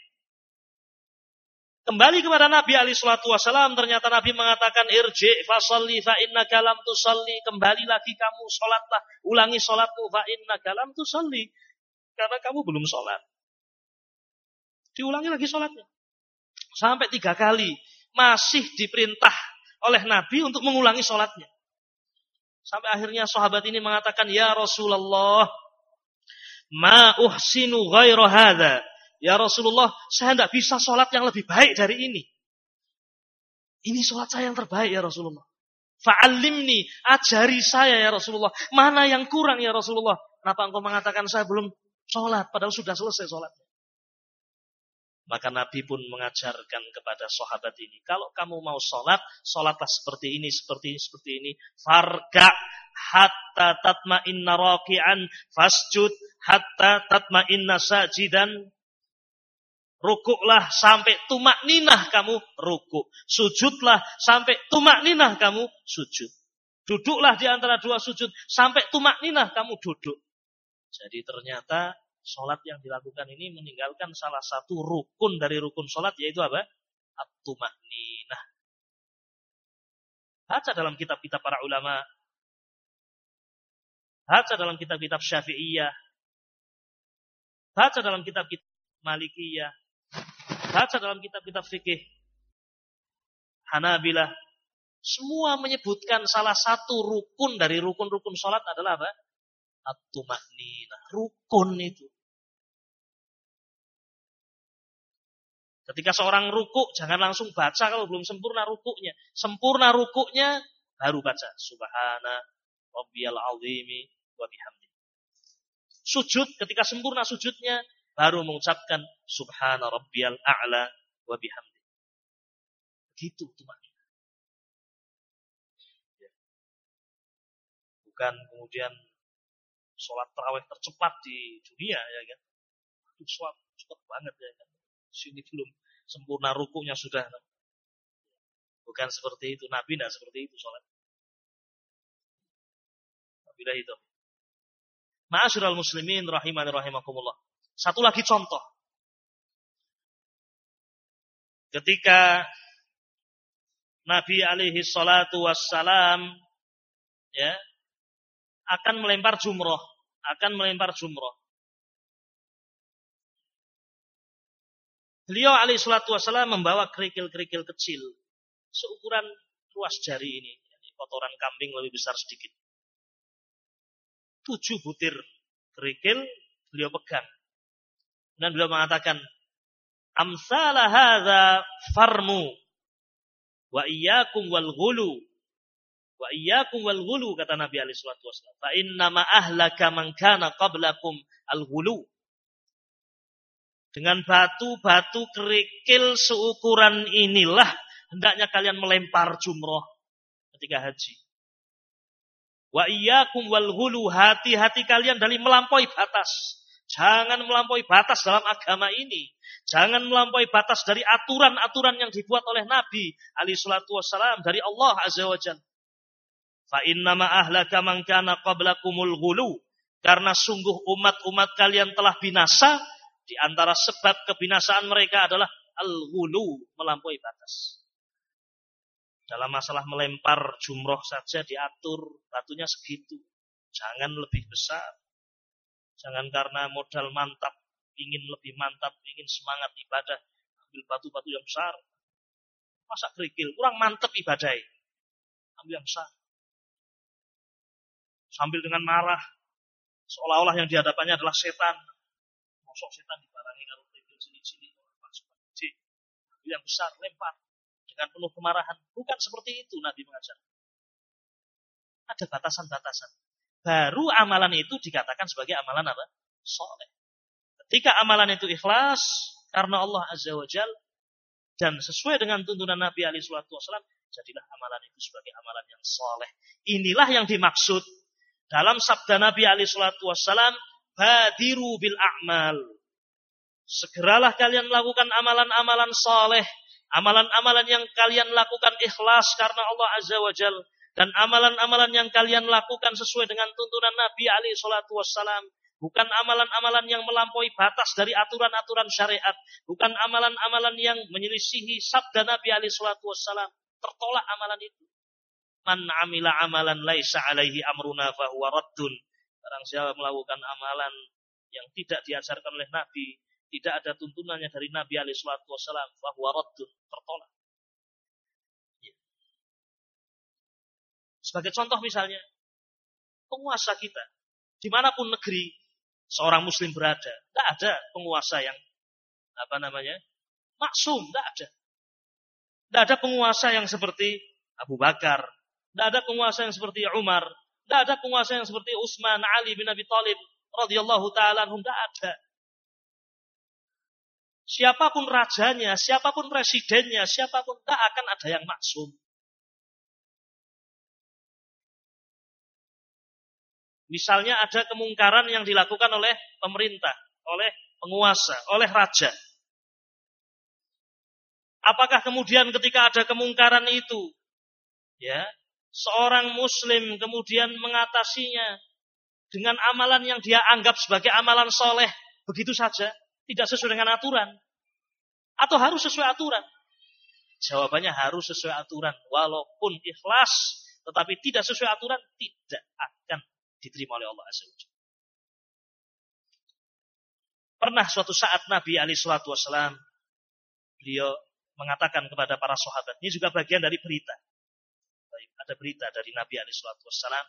Kembali kepada Nabi Ali Shallallahu Wasallam, ternyata Nabi mengatakan irji fasalli fa inna kalam tusalli. Kembali lagi kamu sholatlah, ulangi sholatmu fa inna kalam tusalli. Karena kamu belum sholat. Diulangi lagi sholatnya. Sampai tiga kali. Masih diperintah oleh Nabi untuk mengulangi sholatnya. Sampai akhirnya sahabat ini mengatakan, Ya Rasulullah, ma uhsinu ghairu hadha. Ya Rasulullah, saya tidak bisa sholat yang lebih baik dari ini. Ini sholat saya yang terbaik ya Rasulullah. Fa'alimni, ajari saya ya Rasulullah. Mana yang kurang ya Rasulullah? Kenapa engkau mengatakan saya belum sholat, padahal sudah selesai sholatnya. Maka Nabi pun mengajarkan kepada sahabat ini, kalau kamu mau sholat, sholatlah seperti ini, seperti ini, seperti ini. Farga hatta tatma inna raki'an fasjud hatta tatma inna sajidan. Rukuklah sampai tumak ninah kamu rukuk. Sujudlah sampai tumak ninah kamu sujud. Duduklah di antara dua sujud sampai tumak ninah kamu duduk. Jadi ternyata sholat yang dilakukan ini meninggalkan salah satu rukun dari rukun sholat yaitu apa? At-tuma'ninah. Baca dalam kitab-kitab para ulama. Baca dalam kitab-kitab syafi'iyah. Baca dalam kitab-kitab malikiyah. Baca dalam kitab-kitab fikih. Hanabilah. Semua menyebutkan salah satu rukun dari rukun-rukun sholat adalah apa? At-tuma'ninah. Rukun itu. Ketika seorang rukuk, jangan langsung baca kalau belum sempurna rukuknya. Sempurna rukuknya, baru baca. Subhana rabbiyal azimi wa bihamdi. Sujud, ketika sempurna sujudnya, baru mengucapkan Subhana rabbiyal a'la wa bihamdi. Begitu tumak. Ya. Bukan kemudian sholat terawih tercepat di dunia ya kan. Itu sholat cepat banget ya kan sini belum sempurna rukunya sudah. Bukan seperti itu. Nabi tidak seperti itu sholat. Bila itu. Ma'asyiral muslimin rahimani rahimakumullah. Satu lagi contoh. Ketika Nabi alaihi salatu wassalam ya akan melempar jumroh, akan melempar jumroh. Beliau alaihi salatu wassalam membawa kerikil-kerikil kecil. Seukuran ruas jari ini. Kotoran kambing lebih besar sedikit. Tujuh butir kerikil beliau pegang. Dan beliau mengatakan, Amsala hadha farmu. Wa iyyakum wal ghulu. Wa iyyakum wal ghulu kata Nabi alaihi salatu wasallam. Fa inna ma ahlaka man kana qablakum al ghulu. Dengan batu-batu kerikil seukuran inilah hendaknya kalian melempar jumroh ketika haji. Wa iyyakum wal hulu hati-hati kalian dari melampaui batas. Jangan melampaui batas dalam agama ini. Jangan melampaui batas dari aturan-aturan yang dibuat oleh Nabi alaihi salatu wassalam dari Allah azza wa jalla. Fa innama ahlaka man kana qablakumul ghulu. Karena sungguh umat-umat kalian telah binasa di antara sebab kebinasaan mereka adalah Al-ghulu melampaui batas. Dalam masalah melempar jumroh saja diatur batunya segitu. Jangan lebih besar. Jangan karena modal mantap, ingin lebih mantap, ingin semangat ibadah, ambil batu-batu yang besar. Masa kerikil, kurang mantap ibadah. Ambil yang besar. Sambil dengan marah, seolah-olah yang dihadapannya adalah setan. Mosok setan dibarangi kalau kerikil sini-sini. Ambil yang besar, lempar dengan penuh kemarahan. Bukan seperti itu Nabi mengajar. Ada batasan-batasan. Baru amalan itu dikatakan sebagai amalan apa? Soleh. Ketika amalan itu ikhlas karena Allah Azza wa Jal dan sesuai dengan tuntunan Nabi Ali Shallallahu Wasallam, jadilah amalan itu sebagai amalan yang soleh. Inilah yang dimaksud dalam sabda Nabi Ali Shallallahu Wasallam, badiru bil a'mal. Segeralah kalian melakukan amalan-amalan soleh Amalan-amalan yang kalian lakukan ikhlas karena Allah Azza wa Jal. Dan amalan-amalan yang kalian lakukan sesuai dengan tuntunan Nabi Ali Shallallahu Wasallam. Bukan amalan-amalan yang melampaui batas dari aturan-aturan syariat. Bukan amalan-amalan yang menyelisihi sabda Nabi Ali Shallallahu Wasallam. Tertolak amalan itu. Man amila amalan laisa alaihi amruna fahuwa raddun. Barang siapa melakukan amalan yang tidak diajarkan oleh Nabi, tidak ada tuntunannya dari Nabi alaihi wasallam bahwa raddun tertolak. Ya. Sebagai contoh misalnya, penguasa kita, di mana pun negeri seorang muslim berada, tidak ada penguasa yang apa namanya maksum, tidak ada. Tidak ada penguasa yang seperti Abu Bakar, tidak ada penguasa yang seperti Umar, tidak ada penguasa yang seperti Utsman, Ali bin Abi Thalib radhiyallahu taala tidak ada. Siapa pun rajanya, siapa pun presidennya, siapa pun tak akan ada yang maksum. Misalnya ada kemungkaran yang dilakukan oleh pemerintah, oleh penguasa, oleh raja. Apakah kemudian ketika ada kemungkaran itu, ya, seorang muslim kemudian mengatasinya dengan amalan yang dia anggap sebagai amalan soleh, begitu saja? Tidak sesuai dengan aturan. Atau harus sesuai aturan? Jawabannya harus sesuai aturan. Walaupun ikhlas, tetapi tidak sesuai aturan, tidak akan diterima oleh Allah Azza Pernah suatu saat Nabi Ali Shallallahu beliau mengatakan kepada para sahabat, ini juga bagian dari berita. Ada berita dari Nabi Wasallam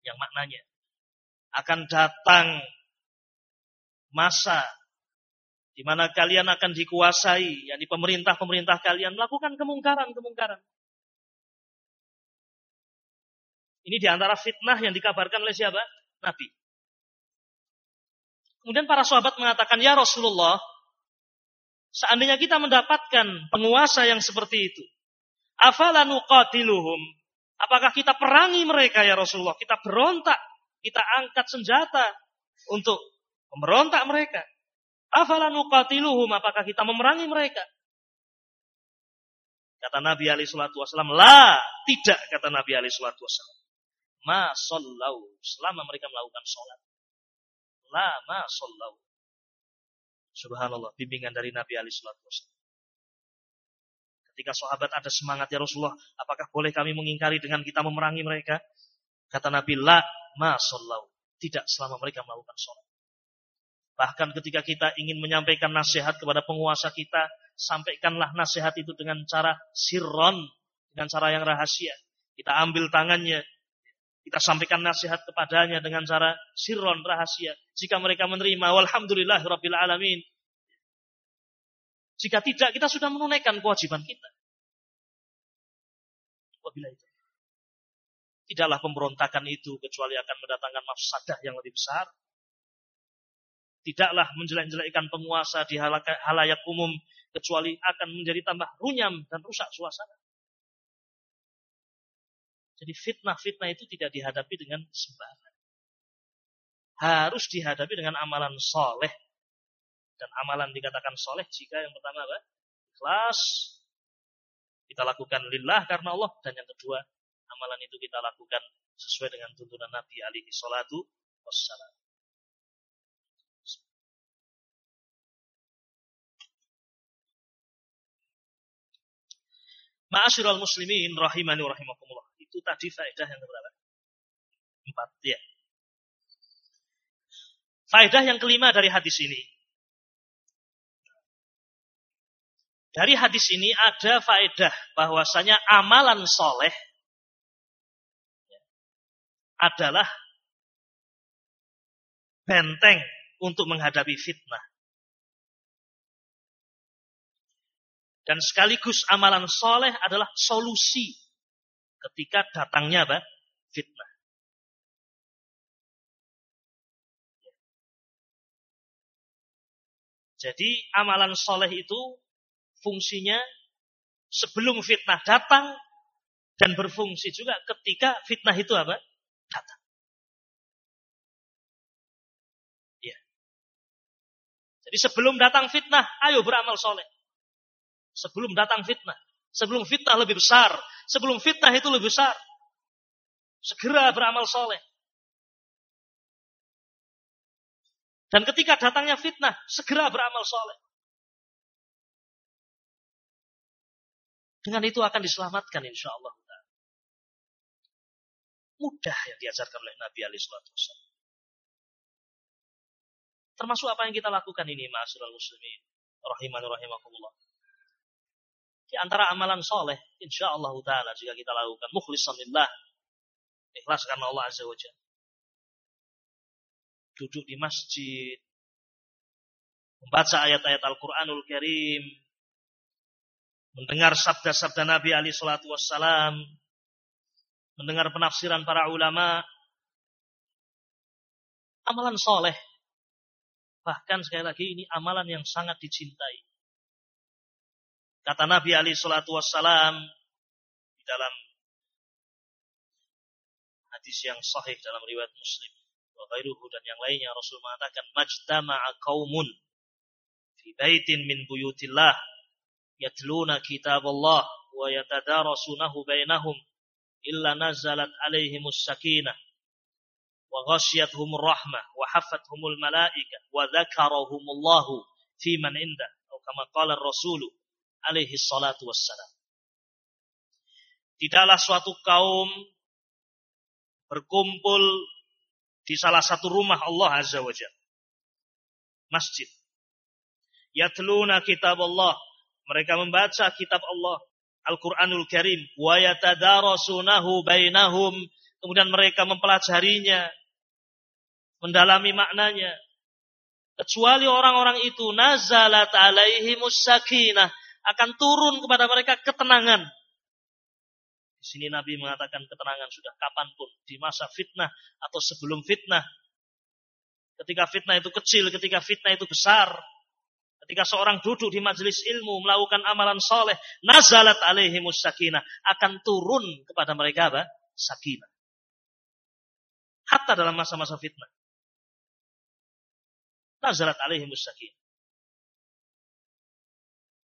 yang maknanya akan datang masa di mana kalian akan dikuasai, yakni pemerintah-pemerintah kalian melakukan kemungkaran-kemungkaran. Ini di antara fitnah yang dikabarkan oleh siapa? Nabi. Kemudian para sahabat mengatakan, Ya Rasulullah, seandainya kita mendapatkan penguasa yang seperti itu, afalanu qatiluhum, apakah kita perangi mereka ya Rasulullah? Kita berontak, kita angkat senjata untuk memberontak mereka. Afala nuqatiluhum, apakah kita memerangi mereka? Kata Nabi Ali Shallallahu Wasallam, la, tidak kata Nabi Ali Shallallahu Wasallam. Ma sallau, selama mereka melakukan sholat. La ma sallau. Subhanallah, bimbingan dari Nabi Ali Shallallahu Wasallam. Ketika sahabat ada semangat ya Rasulullah, apakah boleh kami mengingkari dengan kita memerangi mereka? Kata Nabi, la ma sallau. Tidak selama mereka melakukan sholat. Bahkan ketika kita ingin menyampaikan nasihat kepada penguasa kita, sampaikanlah nasihat itu dengan cara sirron, dengan cara yang rahasia. Kita ambil tangannya, kita sampaikan nasihat kepadanya dengan cara sirron, rahasia. Jika mereka menerima, walhamdulillah rabbil alamin. Jika tidak, kita sudah menunaikan kewajiban kita. Wabillahi itu. Tidaklah pemberontakan itu kecuali akan mendatangkan mafsadah yang lebih besar tidaklah menjelek-jelekkan penguasa di halayak umum kecuali akan menjadi tambah runyam dan rusak suasana. Jadi fitnah-fitnah itu tidak dihadapi dengan sembarangan. Harus dihadapi dengan amalan soleh. Dan amalan dikatakan soleh jika yang pertama apa? Ikhlas. Kita lakukan lillah karena Allah. Dan yang kedua, amalan itu kita lakukan sesuai dengan tuntunan Nabi alaihi salatu wassalam. Ma'asyiral muslimin rahimani rahimakumullah. Itu tadi faedah yang keberapa? Empat, ya. Faedah yang kelima dari hadis ini. Dari hadis ini ada faedah bahwasanya amalan soleh adalah benteng untuk menghadapi fitnah. Dan sekaligus amalan soleh adalah solusi ketika datangnya apa? fitnah. Jadi amalan soleh itu fungsinya sebelum fitnah datang dan berfungsi juga ketika fitnah itu apa? datang. Ya. Jadi sebelum datang fitnah, ayo beramal soleh. Sebelum datang fitnah. Sebelum fitnah lebih besar. Sebelum fitnah itu lebih besar. Segera beramal soleh. Dan ketika datangnya fitnah, segera beramal soleh. Dengan itu akan diselamatkan insya Allah. Mudah yang diajarkan oleh Nabi Ali Wasallam. Termasuk apa yang kita lakukan ini, ma'asyiral muslimin. Rahimanu rahimakumullah. Di antara amalan soleh, insya Allah Ta'ala jika kita lakukan mukhlisan lillah, ikhlas karena Allah Azza wa Jalla. Duduk di masjid, membaca ayat-ayat Al-Quranul Karim, mendengar sabda-sabda Nabi Ali Shallallahu Wasallam, mendengar penafsiran para ulama, amalan soleh. Bahkan sekali lagi ini amalan yang sangat dicintai. Kata Nabi Ali Shallallahu Wasallam di dalam hadis yang sahih dalam riwayat Muslim wa dan yang lainnya Rasul mengatakan majtama'a qaumun fi baitin min buyutillah yatluna kitab Allah wa yatadarasunahu bainahum illa nazalat alaihimus sakinah wa ghasyiyatuhumur rahmah wa hafathumul malaika wa dzakarahumullahu fi man indah atau kama qala Rasul alaihi salatu wassalam. Tidaklah suatu kaum berkumpul di salah satu rumah Allah Azza wa Jalla. Masjid. Yatluna kitab Allah. Mereka membaca kitab Allah. Al-Quranul Karim. Wa yatadarasunahu bainahum. Kemudian mereka mempelajarinya. Mendalami maknanya. Kecuali orang-orang itu. Nazalat alaihimus sakinah akan turun kepada mereka ketenangan. Di sini Nabi mengatakan ketenangan sudah kapan pun di masa fitnah atau sebelum fitnah. Ketika fitnah itu kecil, ketika fitnah itu besar, ketika seorang duduk di majelis ilmu melakukan amalan soleh, nazalat alaihi sakinah akan turun kepada mereka apa? Sakinah. Hatta dalam masa-masa fitnah. Nazalat alaihi sakinah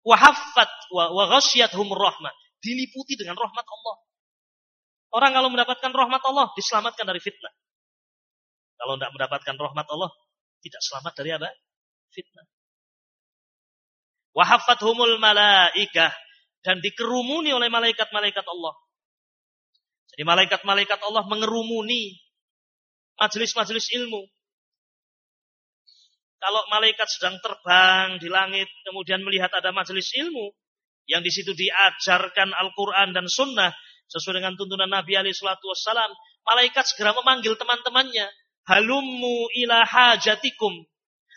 wahaffat wa, wa ghasyiyatuhum rahmah. Diliputi dengan rahmat Allah. Orang kalau mendapatkan rahmat Allah diselamatkan dari fitnah. Kalau tidak mendapatkan rahmat Allah tidak selamat dari apa? Fitnah. Wahafathumul malaikah dan dikerumuni oleh malaikat-malaikat Allah. Jadi malaikat-malaikat Allah mengerumuni majelis-majelis ilmu. Kalau malaikat sedang terbang di langit, kemudian melihat ada majelis ilmu, yang di situ diajarkan Al-Quran dan Sunnah, sesuai dengan tuntunan Nabi Ali Shallallahu Wasallam, malaikat segera memanggil teman-temannya, halummu ila hajatikum,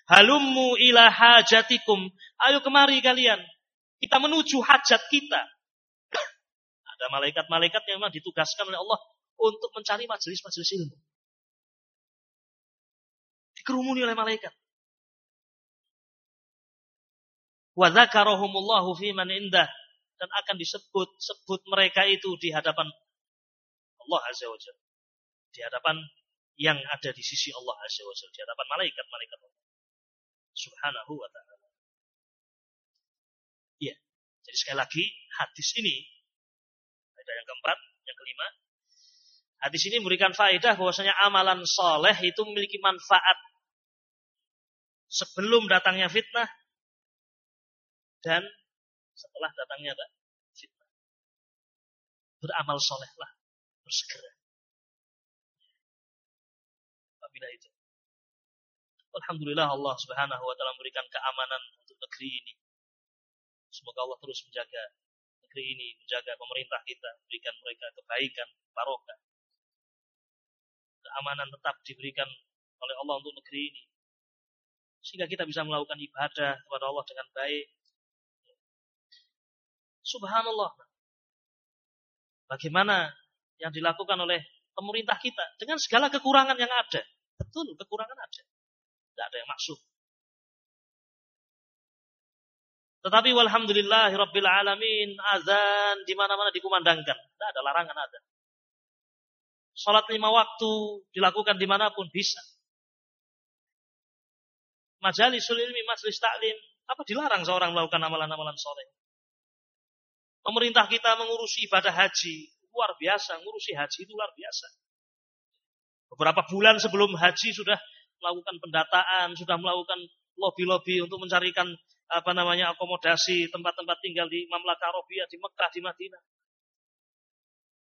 halummu ila hajatikum, ayo kemari kalian, kita menuju hajat kita. Ada malaikat-malaikat yang memang ditugaskan oleh Allah untuk mencari majelis-majelis ilmu. Dikerumuni oleh malaikat. wa dzakarahumullahu fi man indah dan akan disebut sebut mereka itu di hadapan Allah Azza wa Jalla. Di hadapan yang ada di sisi Allah Azza wa Jalla, di hadapan malaikat-malaikat Allah. Subhanahu wa taala. Iya. Jadi sekali lagi hadis ini ada yang keempat, yang kelima. Hadis ini memberikan faedah bahwasanya amalan soleh itu memiliki manfaat sebelum datangnya fitnah dan setelah datangnya fitnah. beramal solehlah, bersegera. Apabila itu. Alhamdulillah Allah subhanahu wa ta'ala memberikan keamanan untuk negeri ini. Semoga Allah terus menjaga negeri ini, menjaga pemerintah kita, berikan mereka kebaikan, barokah. Keamanan tetap diberikan oleh Allah untuk negeri ini. Sehingga kita bisa melakukan ibadah kepada Allah dengan baik. Subhanallah. Bagaimana yang dilakukan oleh pemerintah kita dengan segala kekurangan yang ada. Betul, kekurangan ada. Tidak ada yang maksud. Tetapi walhamdulillah rabbil alamin azan di mana-mana dikumandangkan. Tidak ada larangan ada. Salat lima waktu dilakukan di mana pun bisa. Majalisul ilmi, majelis taklim, apa dilarang seorang melakukan amalan-amalan soleh? Pemerintah kita mengurusi ibadah haji, luar biasa, ngurusi haji itu luar biasa. Beberapa bulan sebelum haji sudah melakukan pendataan, sudah melakukan lobby-lobby untuk mencarikan apa namanya akomodasi tempat-tempat tinggal di Mamlaka Arabia, di Mekah, di Madinah.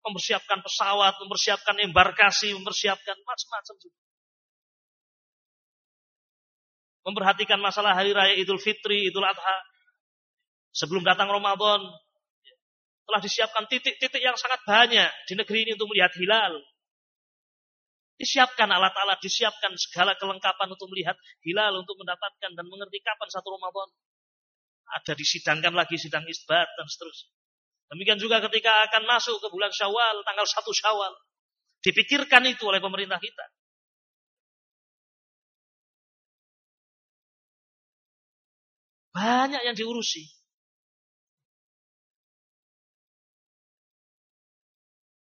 Mempersiapkan pesawat, mempersiapkan embarkasi, mempersiapkan macam-macam juga. Memperhatikan masalah hari raya Idul Fitri, Idul Adha. Sebelum datang Ramadan, telah disiapkan titik-titik yang sangat banyak di negeri ini untuk melihat hilal. Disiapkan alat-alat, disiapkan segala kelengkapan untuk melihat hilal, untuk mendapatkan dan mengerti kapan satu Ramadan ada disidangkan lagi sidang isbat dan seterusnya. Demikian juga ketika akan masuk ke bulan Syawal, tanggal 1 Syawal. Dipikirkan itu oleh pemerintah kita. Banyak yang diurusi.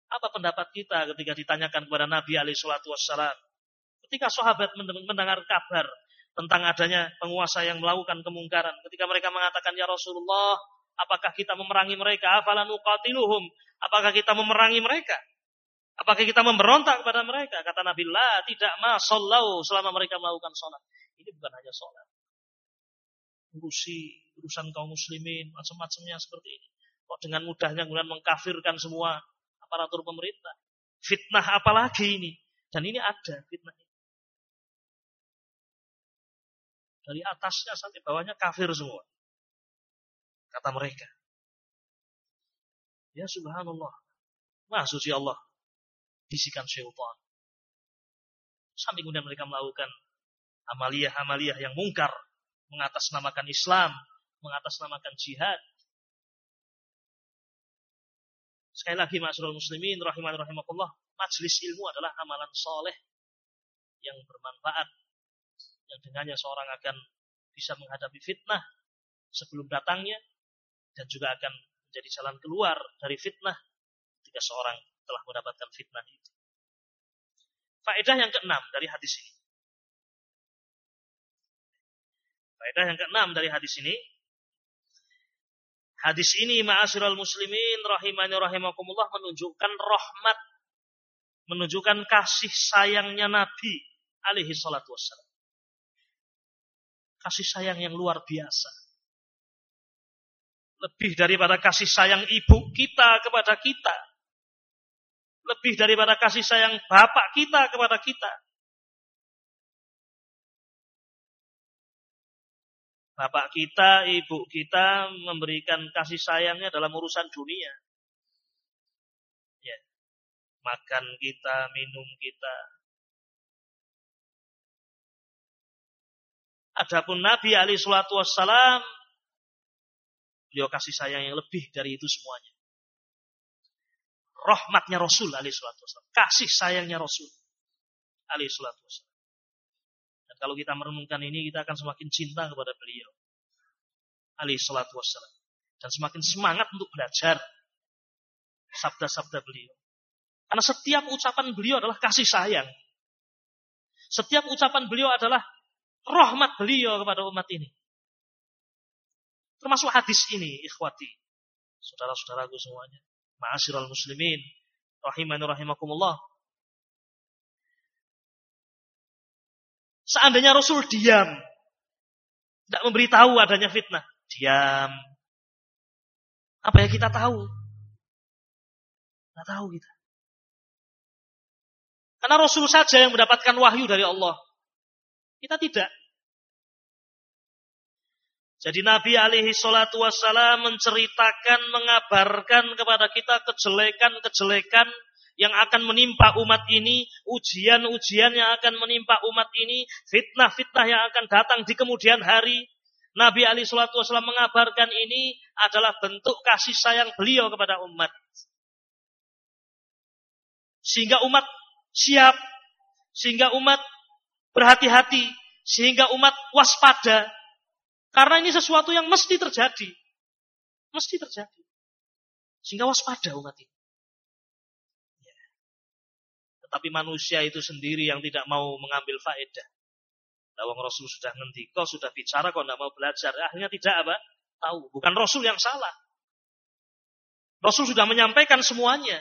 Apa pendapat kita ketika ditanyakan kepada Nabi alaihi salatu wassalam? Ketika sahabat mendengar kabar tentang adanya penguasa yang melakukan kemungkaran. Ketika mereka mengatakan, Ya Rasulullah, apakah kita memerangi mereka? Afalanukatiluhum. Apakah kita memerangi mereka? Apakah kita memberontak kepada mereka? Kata Nabi, La, tidak ma, sallau, selama mereka melakukan sholat. Ini bukan hanya sholat. Urusi, urusan kaum muslimin, macam-macamnya seperti ini. Kok dengan mudahnya kemudian mengkafirkan semua aparatur pemerintah. Fitnah apalagi ini? Dan ini ada fitnah ini. Dari atasnya sampai bawahnya kafir semua. Kata mereka. Ya subhanallah. Wah suci Allah. Bisikan syaitan. Sampai kemudian mereka melakukan amaliyah-amaliyah yang mungkar. Mengatasnamakan Islam. Mengatasnamakan jihad. Sekali lagi masyarakat muslimin rahiman rahimakumullah. Majlis ilmu adalah amalan soleh yang bermanfaat yang dengannya seorang akan bisa menghadapi fitnah sebelum datangnya dan juga akan menjadi jalan keluar dari fitnah ketika seorang telah mendapatkan fitnah itu. Faedah yang keenam dari hadis ini. Faedah yang keenam dari hadis ini. Hadis ini ma'asyiral muslimin rahimani rahimakumullah menunjukkan rahmat menunjukkan kasih sayangnya Nabi alaihi salatu wassalam kasih sayang yang luar biasa. Lebih daripada kasih sayang ibu kita kepada kita. Lebih daripada kasih sayang bapak kita kepada kita. Bapak kita, ibu kita memberikan kasih sayangnya dalam urusan dunia. Ya. Makan kita, minum kita, Adapun Nabi Ali Shallallahu Wasallam, beliau kasih sayang yang lebih dari itu semuanya. Rahmatnya Rasul Ali Shallallahu Wasallam, kasih sayangnya Rasul Ali Shallallahu Wasallam. Kalau kita merenungkan ini, kita akan semakin cinta kepada beliau Ali Shallallahu Wasallam dan semakin semangat untuk belajar sabda-sabda beliau. Karena setiap ucapan beliau adalah kasih sayang. Setiap ucapan beliau adalah rahmat beliau kepada umat ini. Termasuk hadis ini, ikhwati. Saudara-saudaraku semuanya. Ma'asyiral muslimin. Rahimani rahimakumullah. Seandainya Rasul diam. Tidak memberitahu adanya fitnah. Diam. Apa yang kita tahu? Tidak tahu kita. Karena Rasul saja yang mendapatkan wahyu dari Allah. Kita tidak. Jadi Nabi alaihi salatu wassalam menceritakan, mengabarkan kepada kita kejelekan-kejelekan yang akan menimpa umat ini, ujian-ujian yang akan menimpa umat ini, fitnah-fitnah yang akan datang di kemudian hari. Nabi alaihi salatu wassalam mengabarkan ini adalah bentuk kasih sayang beliau kepada umat. Sehingga umat siap, sehingga umat berhati-hati, sehingga umat waspada, karena ini sesuatu yang mesti terjadi. Mesti terjadi. Sehingga waspada umat ini. Tetapi manusia itu sendiri yang tidak mau mengambil faedah. Lawang Rasul sudah ngendi, kau sudah bicara, kau tidak mau belajar. Akhirnya tidak apa? Tahu. Bukan Rasul yang salah. Rasul sudah menyampaikan semuanya.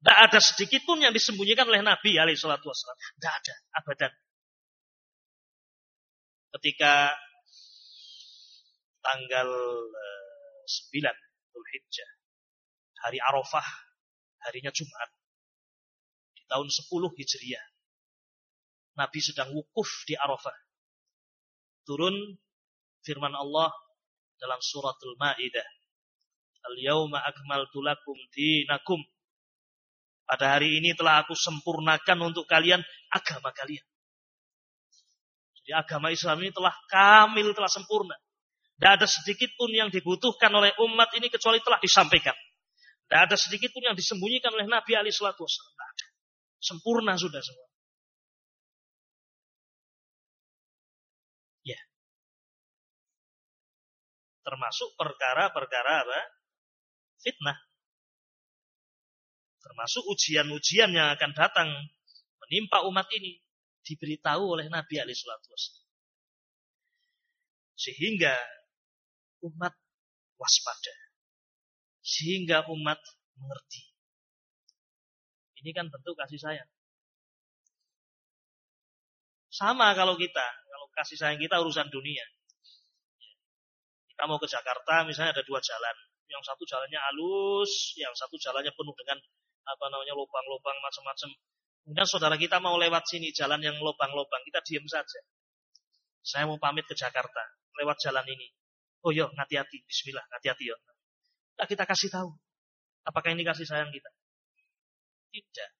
Tidak ada sedikit pun yang disembunyikan oleh Nabi alaihissalatu wassalam. Tidak ada, abadan. Ketika tanggal 9 eh, Dzulhijjah. Hari Arafah, harinya Jumat. Tahun 10 Hijriah. Nabi sedang wukuf di Arafah. Turun firman Allah dalam suratul Maidah. Al-yauma akmaltu lakum dinakum. Pada hari ini telah aku sempurnakan untuk kalian agama kalian. Jadi agama Islam ini telah kamil, telah sempurna. Tidak ada sedikit pun yang dibutuhkan oleh umat ini kecuali telah disampaikan. Tidak ada sedikit pun yang disembunyikan oleh Nabi Ali Shallallahu Wasallam. Sempurna sudah semua. Ya. Termasuk perkara-perkara apa? Fitnah. Termasuk ujian-ujian yang akan datang menimpa umat ini diberitahu oleh Nabi Wasallam. Sehingga umat waspada. Sehingga umat mengerti. Ini kan bentuk kasih sayang. Sama kalau kita, kalau kasih sayang kita urusan dunia. Kita mau ke Jakarta, misalnya ada dua jalan. Yang satu jalannya halus, yang satu jalannya penuh dengan apa namanya lubang-lubang macam-macam. Kemudian saudara kita mau lewat sini jalan yang lubang-lubang, kita diam saja. Saya mau pamit ke Jakarta, lewat jalan ini. Oh yuk, hati-hati. Bismillah, hati-hati yuk. Nah, kita kasih tahu. Apakah ini kasih sayang kita? Tidak.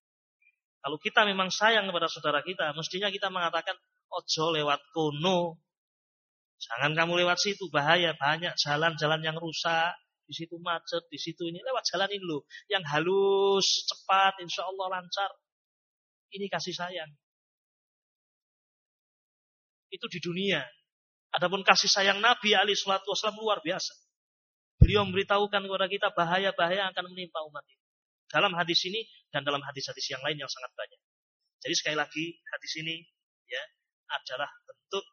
Kalau kita memang sayang kepada saudara kita, mestinya kita mengatakan, ojo lewat kono. Jangan kamu lewat situ, bahaya. Banyak jalan-jalan yang rusak. Di situ macet, di situ ini. Lewat jalan ini loh. Yang halus, cepat, insya Allah lancar. Ini kasih sayang. Itu di dunia. Adapun kasih sayang Nabi Ali Shallallahu Wasallam luar biasa. Beliau memberitahukan kepada kita bahaya-bahaya akan menimpa umat ini. Dalam hadis ini dan dalam hadis-hadis yang lain yang sangat banyak. Jadi sekali lagi hadis ini ya adalah bentuk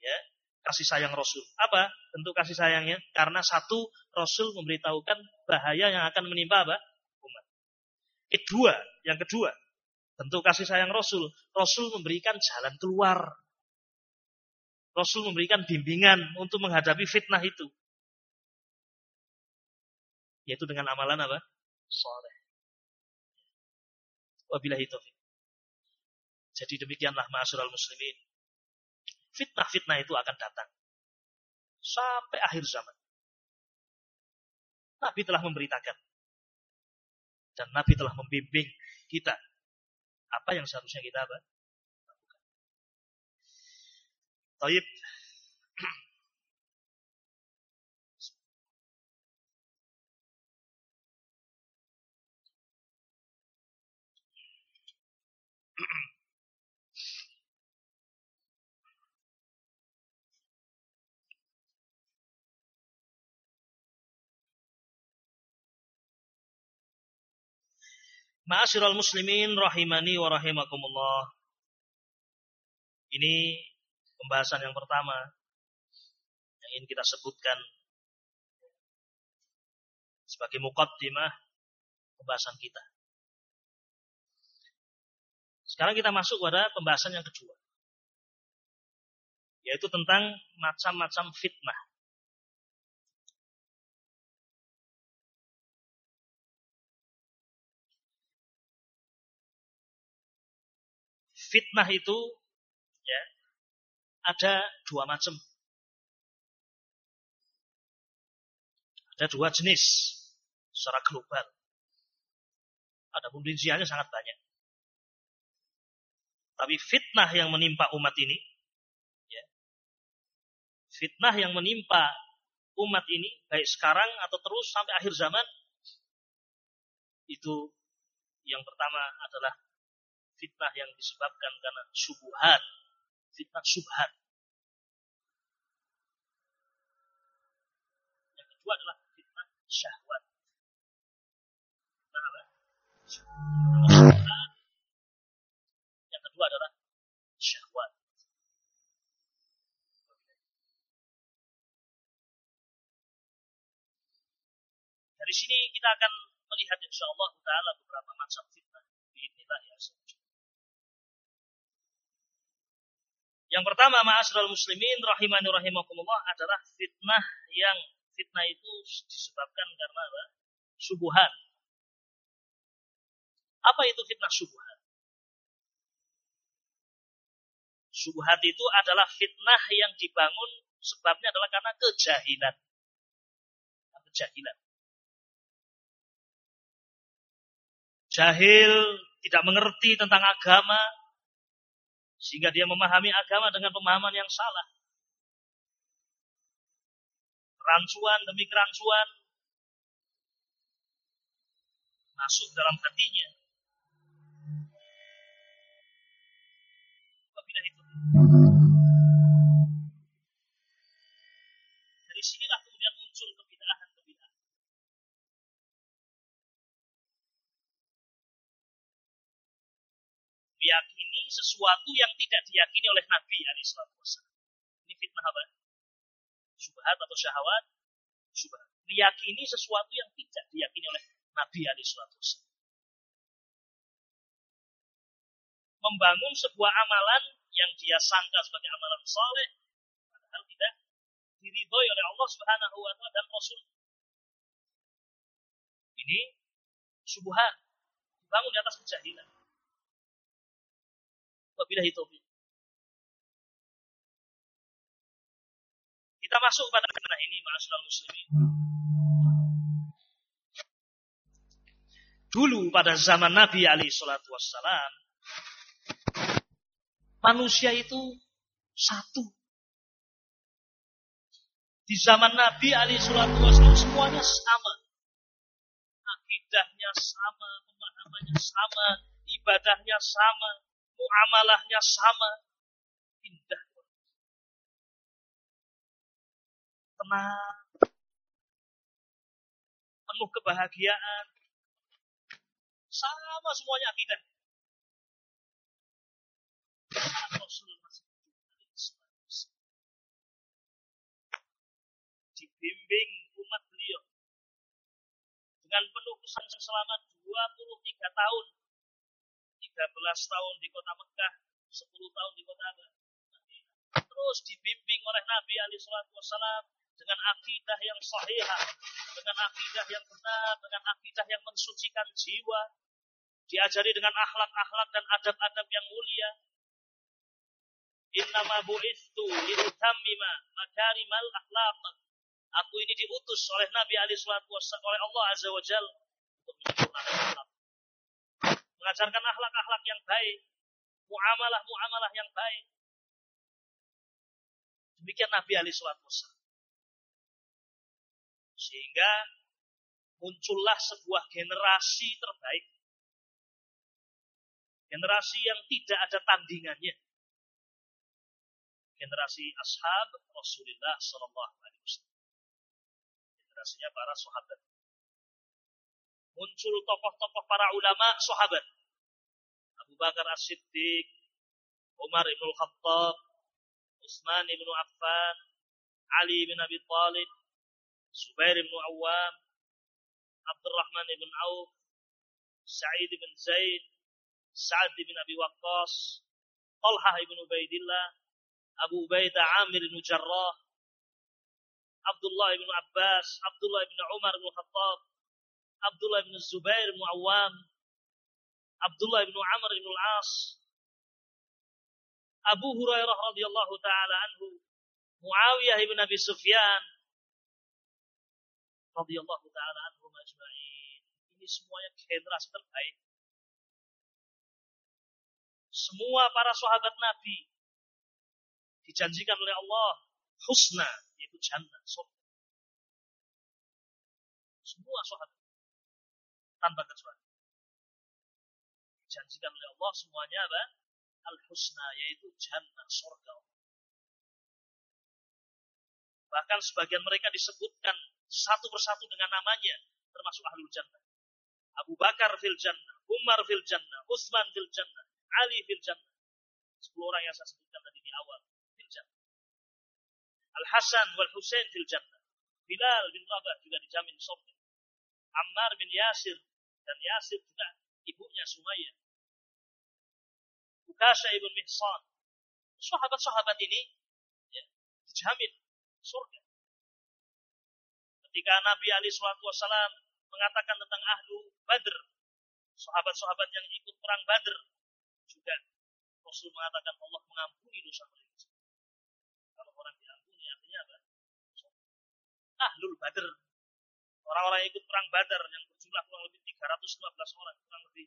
ya kasih sayang Rasul. Apa bentuk kasih sayangnya? Karena satu Rasul memberitahukan bahaya yang akan menimpa apa? umat. Kedua, yang kedua, bentuk kasih sayang Rasul. Rasul memberikan jalan keluar Rasul memberikan bimbingan untuk menghadapi fitnah itu. Yaitu dengan amalan apa? Soleh. Wabillahi taufiq. Jadi demikianlah ma'asyiral muslimin. Fitnah-fitnah itu akan datang. Sampai akhir zaman. Nabi telah memberitakan. Dan Nabi telah membimbing kita. Apa yang seharusnya kita apa? Taib. Ma'asyiral muslimin rahimani wa rahimakumullah. Ini pembahasan yang pertama yang ingin kita sebutkan sebagai mukaddimah pembahasan kita. Sekarang kita masuk pada pembahasan yang kedua. Yaitu tentang macam-macam fitnah. Fitnah itu ya ada dua macam. Ada dua jenis secara global. Ada rinciannya sangat banyak. Tapi fitnah yang menimpa umat ini, ya, fitnah yang menimpa umat ini, baik sekarang atau terus sampai akhir zaman, itu yang pertama adalah fitnah yang disebabkan karena subuhat, fitnah subhat. Yang kedua adalah fitnah syahwat. Apa? Yang kedua adalah syahwat. Dari sini kita akan melihat insya Allah taala beberapa macam fitnah inilah ya Yang pertama ma'asyiral muslimin rahimani rahimakumullah adalah fitnah yang fitnah itu disebabkan karena apa? subuhan. Apa itu fitnah subuhan? Subuhat itu adalah fitnah yang dibangun sebabnya adalah karena kejahilan. Kejahilan. jahil, tidak mengerti tentang agama, sehingga dia memahami agama dengan pemahaman yang salah. Kerancuan demi kerancuan masuk dalam hatinya. Dari sinilah sesuatu yang tidak diyakini oleh Nabi alaihissalam. Ini fitnah apa? Subhat atau syahwat? Subhat. Meyakini sesuatu yang tidak diyakini oleh Nabi alaihissalam. Membangun sebuah amalan yang dia sangka sebagai amalan soleh, padahal tidak diridhoi oleh Allah Subhanahu wa taala dan Rasul. Ini subhat dibangun di atas kejahilan. Wabillahi taufiq. Kita masuk pada fitnah ini, ma'asyiral muslimin. Dulu pada zaman Nabi Ali salatu wassalam, manusia itu satu. Di zaman Nabi Ali salatu wassalam semuanya sama. Akidahnya sama, pemahamannya sama, ibadahnya sama, muamalahnya sama. Indah. Tenang. Penuh kebahagiaan. Sama semuanya akidah. Dibimbing umat beliau dengan penuh kesan selama 23 tahun 13 tahun di kota Mekah, 10 tahun di kota Terus dibimbing oleh Nabi Ali Wasallam dengan akidah yang sahih, dengan akidah yang benar, dengan akidah yang mensucikan jiwa, diajari dengan akhlak-akhlak dan adab-adab yang mulia. Innama bu'ithu liutammima makarimal akhlaq. Aku ini diutus oleh Nabi Ali Wasallam oleh Allah Azza wa Jalla untuk menyempurnakan akhlak mengajarkan akhlak-akhlak yang baik, muamalah-muamalah yang baik. Demikian Nabi Ali Wasallam. Sehingga muncullah sebuah generasi terbaik. Generasi yang tidak ada tandingannya. Generasi ashab Rasulullah Sallallahu Alaihi Wasallam. Generasinya para sahabat muncul tokoh-tokoh para ulama sahabat. Abu Bakar As-Siddiq, Umar Ibn Khattab, Utsman Ibn Affan, Ali bin Abi Talib, Zubair bin Awam, Abdurrahman bin Auf, Sa'id bin Zaid, Sa'ad bin Abi Waqqas, Talha bin Ubaidillah, Abu Ubaidah Amir bin Jarrah, Abdullah bin Abbas, Abdullah bin Umar bin Khattab, Abdullah bin Zubair bin Awam, Abdullah bin Amr bin Al-As, Abu Hurairah radhiyallahu taala anhu, Muawiyah bin Abi Sufyan radhiyallahu taala anhu majma'in. Ini semuanya generasi terbaik. Semua para sahabat Nabi dijanjikan oleh Allah husna yaitu jannah surga. Semua sahabat tanpa kecuali dijanjikan oleh Allah semuanya apa? Al-husna yaitu jannah surga. Bahkan sebagian mereka disebutkan satu persatu dengan namanya termasuk ahlul jannah. Abu Bakar fil jannah, Umar fil jannah, Utsman fil jannah, Ali fil jannah. Sepuluh orang yang saya sebutkan tadi di awal fil jannah. Al Hasan wal Husain fil jannah. Bilal bin Rabah juga dijamin surga. Ammar bin Yasir dan Yasir juga ibunya Sumayyah. Ukasha ibn Mihsan. Sahabat-sahabat ini ya, dijamin surga. Ketika Nabi Ali Wasallam mengatakan tentang ahlu Badr, sahabat-sahabat yang ikut perang Badr, juga Rasul mengatakan Allah mengampuni dosa mereka. Kalau orang diampuni artinya apa? Ahlul Badr. Orang-orang yang ikut perang Badar yang berjumlah kurang lebih 315 orang, kurang lebih.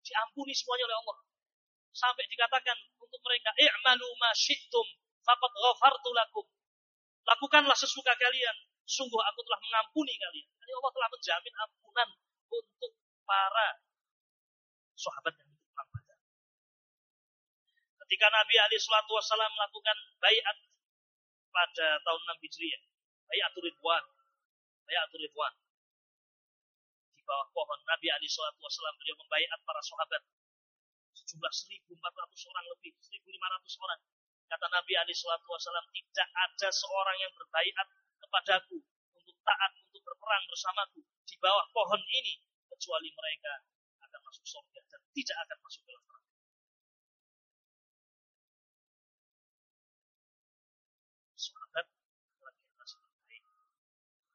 Diampuni semuanya oleh Allah. Sampai dikatakan untuk mereka, "I'malu ma syi'tum faqad ghafartu lakum." Lakukanlah sesuka kalian, sungguh aku telah mengampuni kalian. Jadi Allah telah menjamin ampunan untuk para sahabat yang perang Badar. Ketika Nabi Ali Shallallahu Wasallam melakukan bayat pada tahun 6 Hijriah, bayat Ridwan, bayat Ridwan, bawah pohon Nabi Ali Shallallahu Wasallam beliau membayat para sahabat sejumlah 1.400 orang lebih, 1.500 orang. Kata Nabi Ali Shallallahu Wasallam tidak ada seorang yang berbaiat kepadaku untuk taat untuk berperang bersamaku di bawah pohon ini kecuali mereka akan masuk surga dan tidak akan masuk ke neraka. Sahabat adalah generasi terbaik.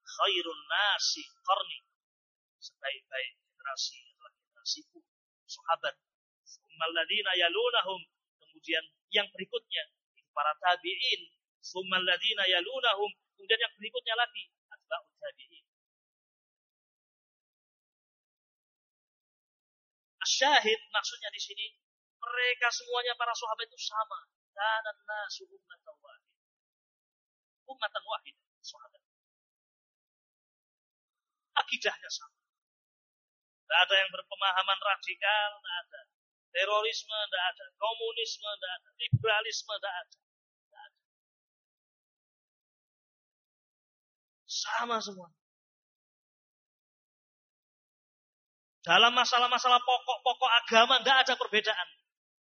Khairun nasi qarni. Sebaik-baik generasi adalah generasiku. Sahabat. Ummaladina yalunahum. Kemudian yang berikutnya para tabi'in. Summaladina yalunahum. Kemudian yang berikutnya lagi atba'ut tabi'in. Asyahid maksudnya di sini mereka semuanya para sahabat itu sama. Dan nasu ummatan wahid. Ummatan wahid sahabat. Akidahnya sama. Tidak ada yang berpemahaman radikal, tidak ada. Terorisme tidak ada, komunisme tidak ada, liberalisme tidak ada. ada. Sama semua. Dalam masalah-masalah pokok-pokok agama tidak ada perbedaan.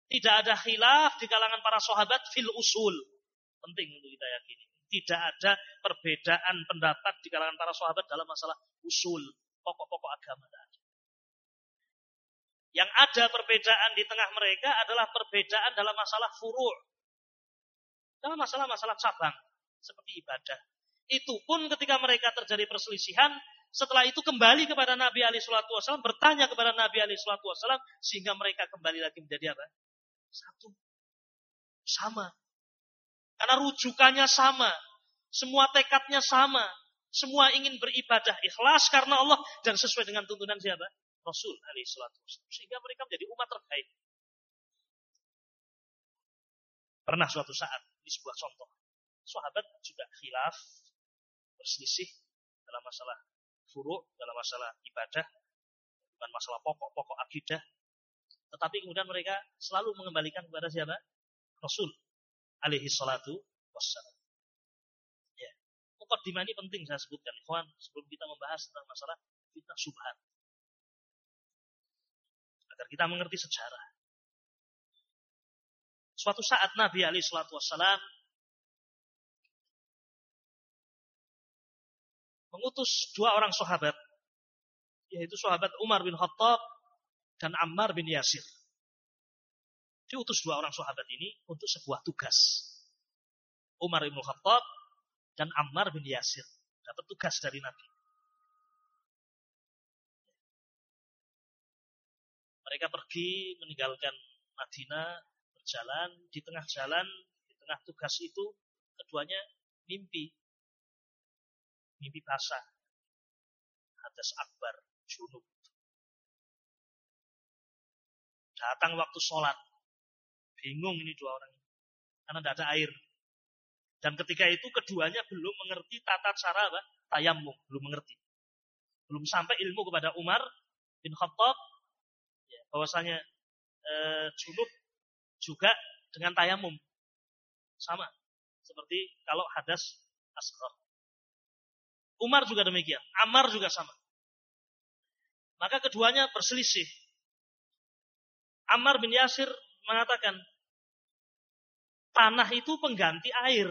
Tidak ada khilaf di kalangan para sahabat fil usul. Penting untuk kita yakini. Tidak ada perbedaan pendapat di kalangan para sahabat dalam masalah usul. Pokok-pokok agama. Yang ada perbedaan di tengah mereka adalah perbedaan dalam masalah furu' dalam masalah-masalah cabang seperti ibadah. Itu pun ketika mereka terjadi perselisihan, setelah itu kembali kepada Nabi Ali Shallallahu Wasallam, bertanya kepada Nabi Ali Shallallahu Wasallam, sehingga mereka kembali lagi menjadi apa? Satu, sama. Karena rujukannya sama, semua tekadnya sama, semua ingin beribadah ikhlas karena Allah dan sesuai dengan tuntunan siapa? Rasul alaihi salatu Sehingga mereka menjadi umat terbaik. Pernah suatu saat, ini sebuah contoh. Sahabat juga khilaf, berselisih dalam masalah furu, dalam masalah ibadah, bukan masalah pokok-pokok akidah. Tetapi kemudian mereka selalu mengembalikan kepada siapa? Rasul alaihi salatu wassalam. Ya. Mukaddimah ini penting saya sebutkan, ikhwan, sebelum kita membahas tentang masalah fitnah subhat agar kita mengerti sejarah. Suatu saat Nabi Ali Shallallahu Wasallam mengutus dua orang sahabat, yaitu sahabat Umar bin Khattab dan Ammar bin Yasir. Diutus dua orang sahabat ini untuk sebuah tugas. Umar bin Khattab dan Ammar bin Yasir dapat tugas dari Nabi. Mereka pergi meninggalkan Madinah, jalan, di tengah jalan, di tengah tugas itu, keduanya mimpi. Mimpi basah. Hadas akbar, junub. Datang waktu sholat. Bingung ini dua orang. Karena tidak ada air. Dan ketika itu keduanya belum mengerti tata cara apa? Tayamum. Belum mengerti. Belum sampai ilmu kepada Umar bin Khattab. Ya, bahwasanya e, junub juga dengan tayamum. Sama. Seperti kalau hadas asghar. Umar juga demikian. Amar juga sama. Maka keduanya berselisih. Ammar bin Yasir mengatakan, tanah itu pengganti air.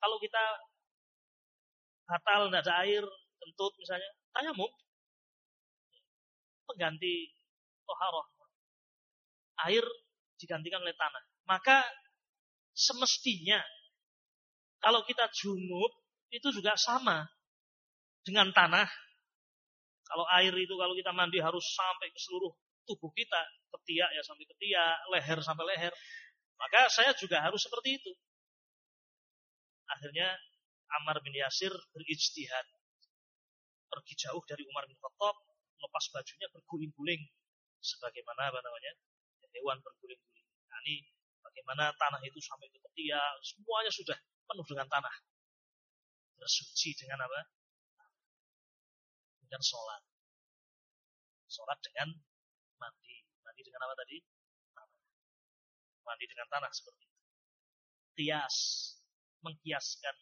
Kalau kita batal tidak ada air, kentut misalnya, tayamum. Pengganti toharoh. Air digantikan oleh tanah. Maka semestinya kalau kita junub itu juga sama dengan tanah kalau air itu kalau kita mandi harus sampai ke seluruh tubuh kita, ketiak ya sampai ketiak, leher sampai leher. Maka saya juga harus seperti itu. Akhirnya Ammar bin Yasir berijtihad. Pergi jauh dari Umar bin Khattab, lepas bajunya berguling-guling sebagaimana apa namanya? hewan berguling-guling. Nah, ini bagaimana tanah itu sampai ke ketiak, semuanya sudah penuh dengan tanah. Bersuci dengan apa? dan sholat. Sholat dengan mandi. Mandi dengan apa tadi? Tanah. Mandi dengan tanah seperti itu. Tias. Mengkiaskan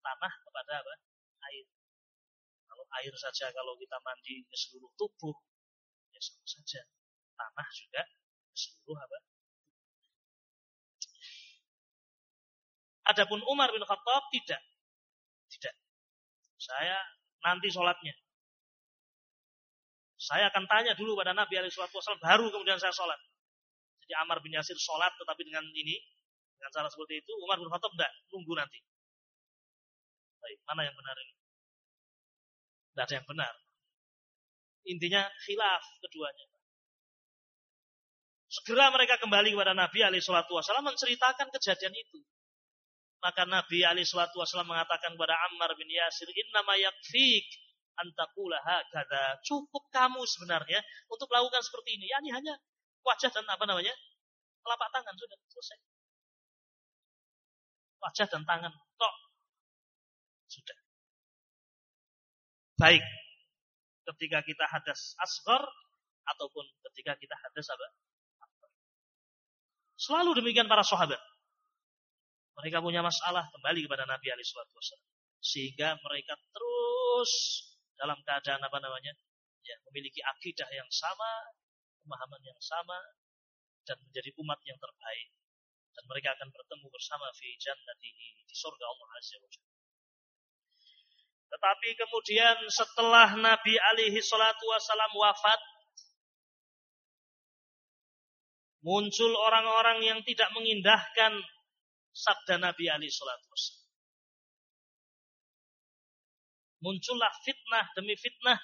tanah kepada apa? Air. Air saja kalau kita mandi ke seluruh tubuh, ya sama saja. Tanah juga ke seluruh apa? Adapun Umar bin Khattab tidak. Tidak. Saya nanti sholatnya. Saya akan tanya dulu pada Nabi SAW, baru kemudian saya sholat. Jadi Amar bin Yasir sholat, tetapi dengan ini, dengan cara seperti itu, Umar bin Khattab tidak, nunggu nanti. Baik, mana yang benar ini? Tidak ada yang benar. Intinya khilaf keduanya. Segera mereka kembali kepada Nabi SAW menceritakan kejadian itu. Maka Nabi SAW mengatakan kepada Ammar bin Yasir, Inna ma yakfik antakula hakada. Cukup kamu sebenarnya untuk melakukan seperti ini. Ya ini hanya wajah dan apa namanya? telapak tangan sudah selesai. Wajah dan tangan tok. Sudah. Baik. Ketika kita hadas asghar ataupun ketika kita hadas apa? Selalu demikian para sahabat. Mereka punya masalah kembali kepada Nabi alaihi wasallam. Sehingga mereka terus dalam keadaan apa namanya ya memiliki akidah yang sama pemahaman yang sama dan menjadi umat yang terbaik dan mereka akan bertemu bersama fi jannatihi di surga Allah azza wa tetapi kemudian setelah Nabi alaihi salatu wasalam wafat muncul orang-orang yang tidak mengindahkan sabda Nabi alaihi salatu muncullah fitnah demi fitnah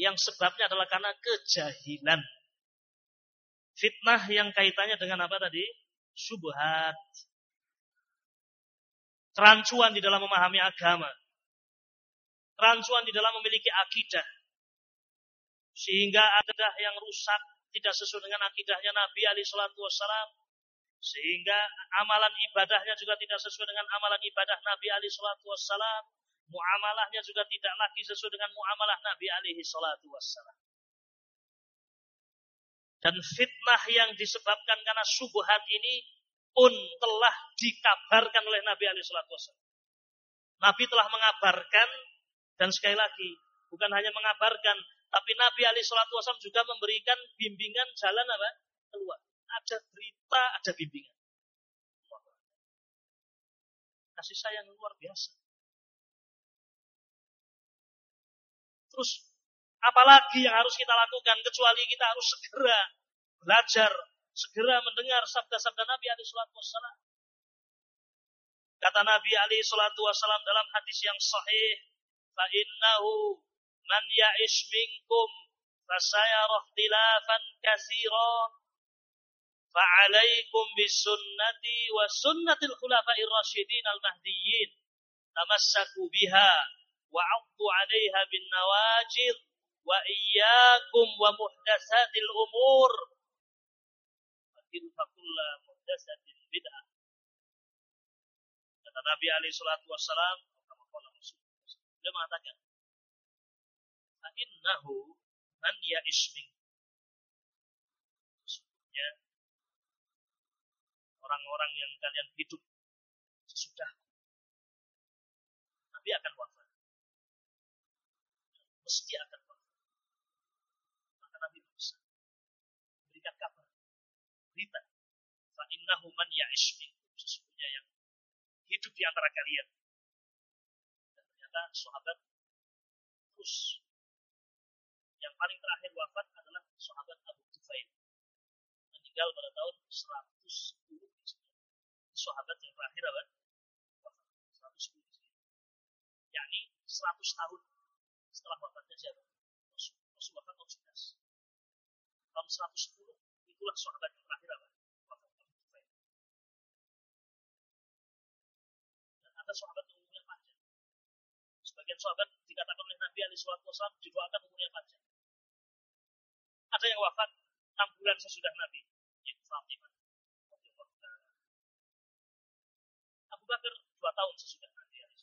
yang sebabnya adalah karena kejahilan. Fitnah yang kaitannya dengan apa tadi? Subhat. Kerancuan di dalam memahami agama. Kerancuan di dalam memiliki akidah. Sehingga ada yang rusak tidak sesuai dengan akidahnya Nabi Ali Shallallahu Wasallam. Sehingga amalan ibadahnya juga tidak sesuai dengan amalan ibadah Nabi Ali Shallallahu Wasallam muamalahnya juga tidak lagi sesuai dengan muamalah Nabi alaihi salatu wassalam. Dan fitnah yang disebabkan karena subuhat ini pun telah dikabarkan oleh Nabi alaihi salatu wassalam. Nabi telah mengabarkan dan sekali lagi bukan hanya mengabarkan tapi Nabi alaihi salatu wassalam juga memberikan bimbingan jalan apa? keluar. Ada berita, ada bimbingan. Kasih sayang luar biasa. Terus apalagi yang harus kita lakukan kecuali kita harus segera belajar, segera mendengar sabda-sabda Nabi alaihi salatu wassalam. Kata Nabi alaihi salatu wassalam dalam hadis yang sahih, "Fa innahu man ya'ish minkum fasayara ikhtilafan katsira." Fa'alaikum bisunnati wa sunnatil khulafa'ir rasyidin al-mahdiyyin. Tamassaku biha wa 'addu 'alaiha bin nawajid wa iyyakum wa muhdatsatil umur. Fa kullu muhdatsatin bid'ah. Kata Nabi alaihi salatu wasalam, dia mengatakan, "Fa innahu man ya'ish Sesungguhnya orang-orang yang kalian hidup sesudah Nabi akan wafat. Mesti akan wafat. Maka Nabi berusaha berikan kabar, berita. Fa innahu man ya'ish Sesungguhnya yang hidup di antara kalian. Ternyata sahabat terus yang paling terakhir wafat adalah sahabat Abu Tufail meninggal pada tahun 110 sahabat yang terakhir apa? 110 yakni 100 tahun setelah wafatnya siapa? Rasul wafat tahun 11 tahun 110 itulah sahabat yang terakhir apa? wafat Abu Tufail dan ada sahabat yang sebagian sahabat dikatakan oleh Nabi Ali Wasallam didoakan umurnya panjang. Ada yang wafat 6 bulan sesudah Nabi. Yaitu Fatimah. Abu Bakar 2 tahun sesudah Nabi Ali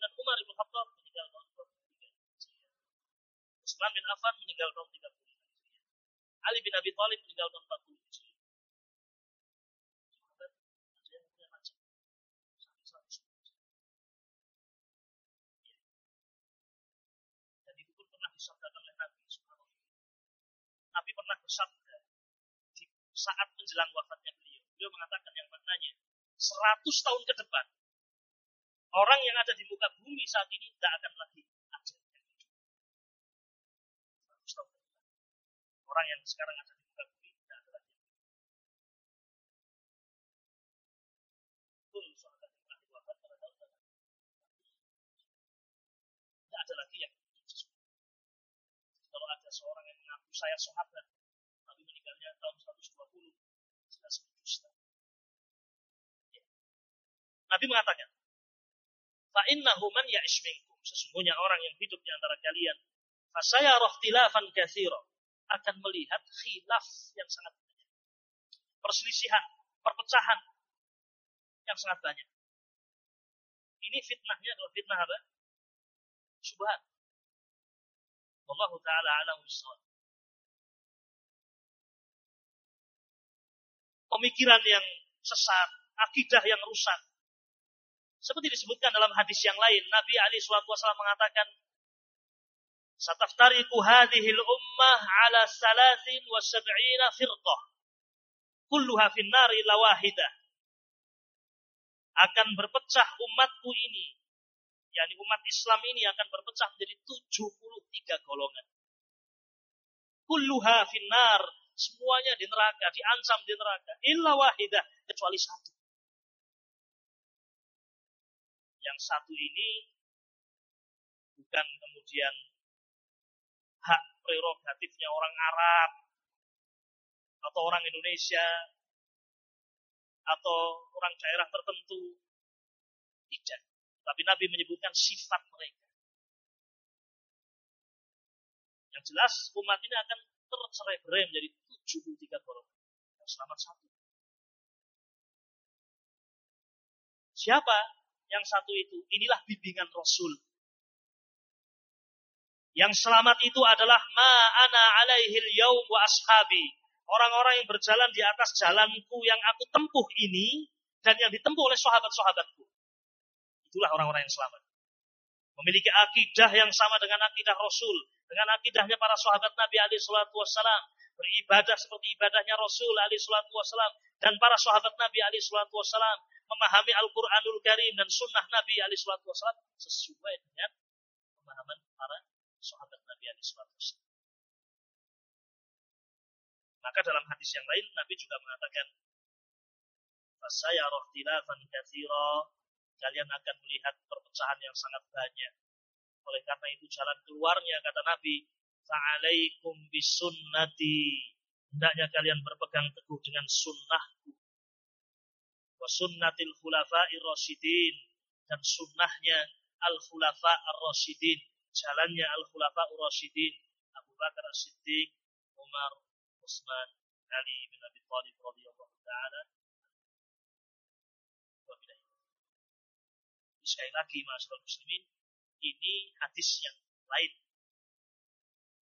dan Umar Ibn Khattab meninggal tahun 23 Usman bin Affan meninggal tahun 30 Ali bin Abi Thalib meninggal tahun 40 disabdakan oleh Nabi Nabi pernah bersabda di saat menjelang wafatnya beliau. Beliau mengatakan yang maknanya 100 tahun ke depan orang yang ada di muka bumi saat ini tidak akan lagi ada yang hidup. 100 tahun ke depan. Orang yang sekarang ada di muka bumi tidak ada lagi yang hidup. Tidak ada lagi yang kalau ada seorang yang saya sahabat nabi meninggalnya tahun 120 jelas berdusta ya. Nabi mengatakan fa inna human ya minkum sesungguhnya orang yang hidup di antara kalian fasaya rohtilafan kathiro akan melihat khilaf yang sangat banyak perselisihan perpecahan yang sangat banyak ini fitnahnya adalah fitnah apa? Subhat. Wallahu ta'ala alam usul. Pemikiran yang sesat, akidah yang rusak. Seperti disebutkan dalam hadis yang lain, Nabi Ali Shallallahu Wasallam mengatakan, "Sataftariku hadhil ummah ala salasin wa sab'ina firqah, kulluha finnari lawahidah." Akan berpecah umatku ini yakni umat Islam ini akan berpecah menjadi 73 golongan. Kulluha finnar, semuanya di neraka, diancam di neraka. Illa wahidah, kecuali satu. Yang satu ini bukan kemudian hak prerogatifnya orang Arab atau orang Indonesia atau orang daerah tertentu. Tidak. Tapi Nabi menyebutkan sifat mereka. Yang jelas umat ini akan tercerai berai menjadi 73 golongan. Yang selamat satu. Siapa yang satu itu? Inilah bimbingan Rasul. Yang selamat itu adalah ma'ana alaihil yaum wa ashabi. Orang-orang yang berjalan di atas jalanku yang aku tempuh ini dan yang ditempuh oleh sahabat-sahabatku. Itulah orang-orang yang selamat. Memiliki akidah yang sama dengan akidah Rasul, dengan akidahnya para sahabat Nabi alaihi salatu wassalam, beribadah seperti ibadahnya Rasul alaihi salatu wassalam dan para sahabat Nabi alaihi salatu wassalam, memahami Al-Qur'anul Karim dan sunnah Nabi alaihi salatu wassalam sesuai dengan pemahaman para sahabat Nabi alaihi salatu wassalam. Maka dalam hadis yang lain Nabi juga mengatakan Fasaya rohtilafan kathira kalian akan melihat perpecahan yang sangat banyak. Oleh karena itu jalan keluarnya kata Nabi, "Fa'alaikum bisunnati Hendaknya kalian berpegang teguh dengan sunnahku. Wa sunnatil khulafa'ir rasyidin. Dan sunnahnya al-khulafa ar-rasyidin. Jalannya al-khulafa ar-rasyidin. Abu Bakar as-Siddiq, Umar, Utsman, Ali bin Abi Thalib radhiyallahu taala. Sekali lagi masyarakat muslimin, ini hadis yang lain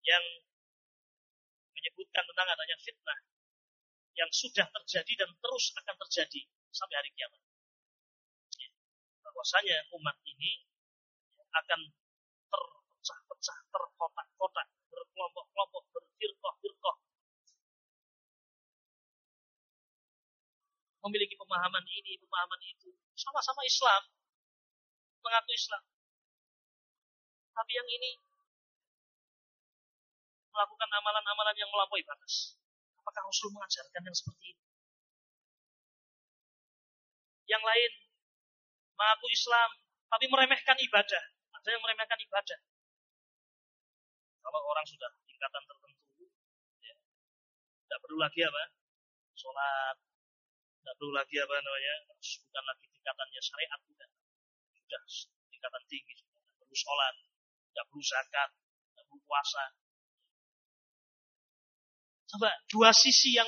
yang menyebutkan tentang adanya fitnah yang sudah terjadi dan terus akan terjadi sampai hari kiamat. Bahwasanya umat ini akan terpecah-pecah, terkotak-kotak, berkelompok-kelompok, berfirqah-firqah. Memiliki pemahaman ini, pemahaman itu. Sama-sama Islam. Mengaku Islam. Tapi yang ini melakukan amalan-amalan yang melampaui batas. Apakah Rasul mengajarkan yang seperti ini? Yang lain mengaku Islam, tapi meremehkan ibadah. Ada yang meremehkan ibadah. Kalau orang sudah tingkatan tertentu, ya, tidak perlu lagi apa? Sholat, tidak perlu lagi apa namanya? Bukan lagi tingkatannya syariat, bukan. Sudah tingkatan tinggi, sudah tidak perlu sholat, tidak perlu zakat, tidak perlu puasa. Coba dua sisi yang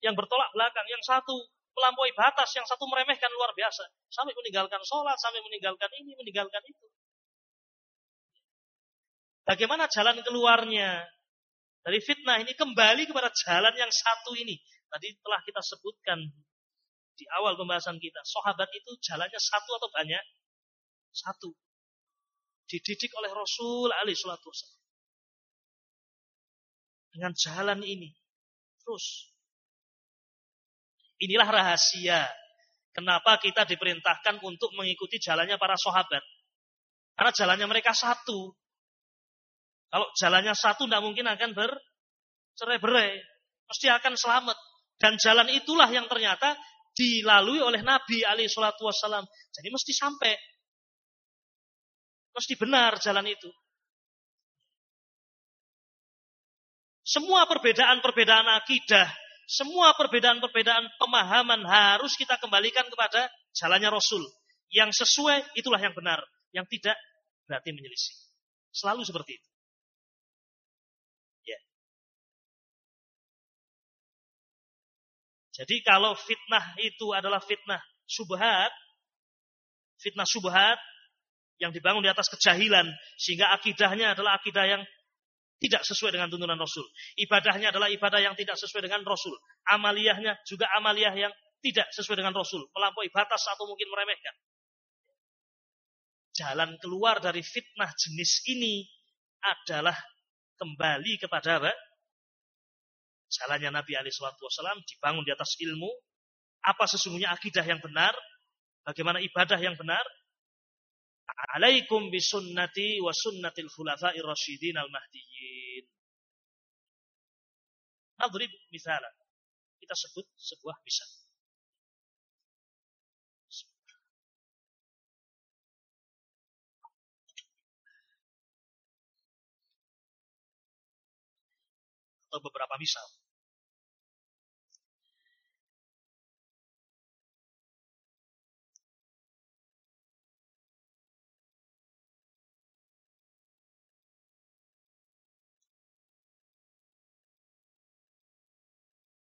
yang bertolak belakang. Yang satu melampaui batas, yang satu meremehkan luar biasa. Sampai meninggalkan sholat, sampai meninggalkan ini, meninggalkan itu. Bagaimana jalan keluarnya dari fitnah ini kembali kepada jalan yang satu ini. Tadi telah kita sebutkan di awal pembahasan kita. Sahabat itu jalannya satu atau banyak? Satu dididik oleh Rasul alaihi salatu Dengan jalan ini. Terus. Inilah rahasia. Kenapa kita diperintahkan untuk mengikuti jalannya para sahabat. Karena jalannya mereka satu. Kalau jalannya satu tidak mungkin akan bercerai-berai. Mesti akan selamat. Dan jalan itulah yang ternyata dilalui oleh Nabi alaihi salatu wassalam. Jadi mesti sampai Mesti benar jalan itu. Semua perbedaan-perbedaan akidah, semua perbedaan-perbedaan pemahaman harus kita kembalikan kepada jalannya Rasul. Yang sesuai itulah yang benar, yang tidak berarti menyelisih. Selalu seperti itu. Ya. Jadi kalau fitnah itu adalah fitnah subhat, fitnah subhat yang dibangun di atas kejahilan sehingga akidahnya adalah akidah yang tidak sesuai dengan tuntunan Rasul. Ibadahnya adalah ibadah yang tidak sesuai dengan Rasul. Amaliyahnya juga amaliyah yang tidak sesuai dengan Rasul. Melampaui batas atau mungkin meremehkan. Jalan keluar dari fitnah jenis ini adalah kembali kepada apa? Jalannya Nabi Ali Wasallam dibangun di atas ilmu. Apa sesungguhnya akidah yang benar? Bagaimana ibadah yang benar? Alaikum bisunnati wa sunnatil khulafa'ir rasyidin al-mahdiyyin. Nadrib misalan. Kita sebut sebuah misal. Atau beberapa misal.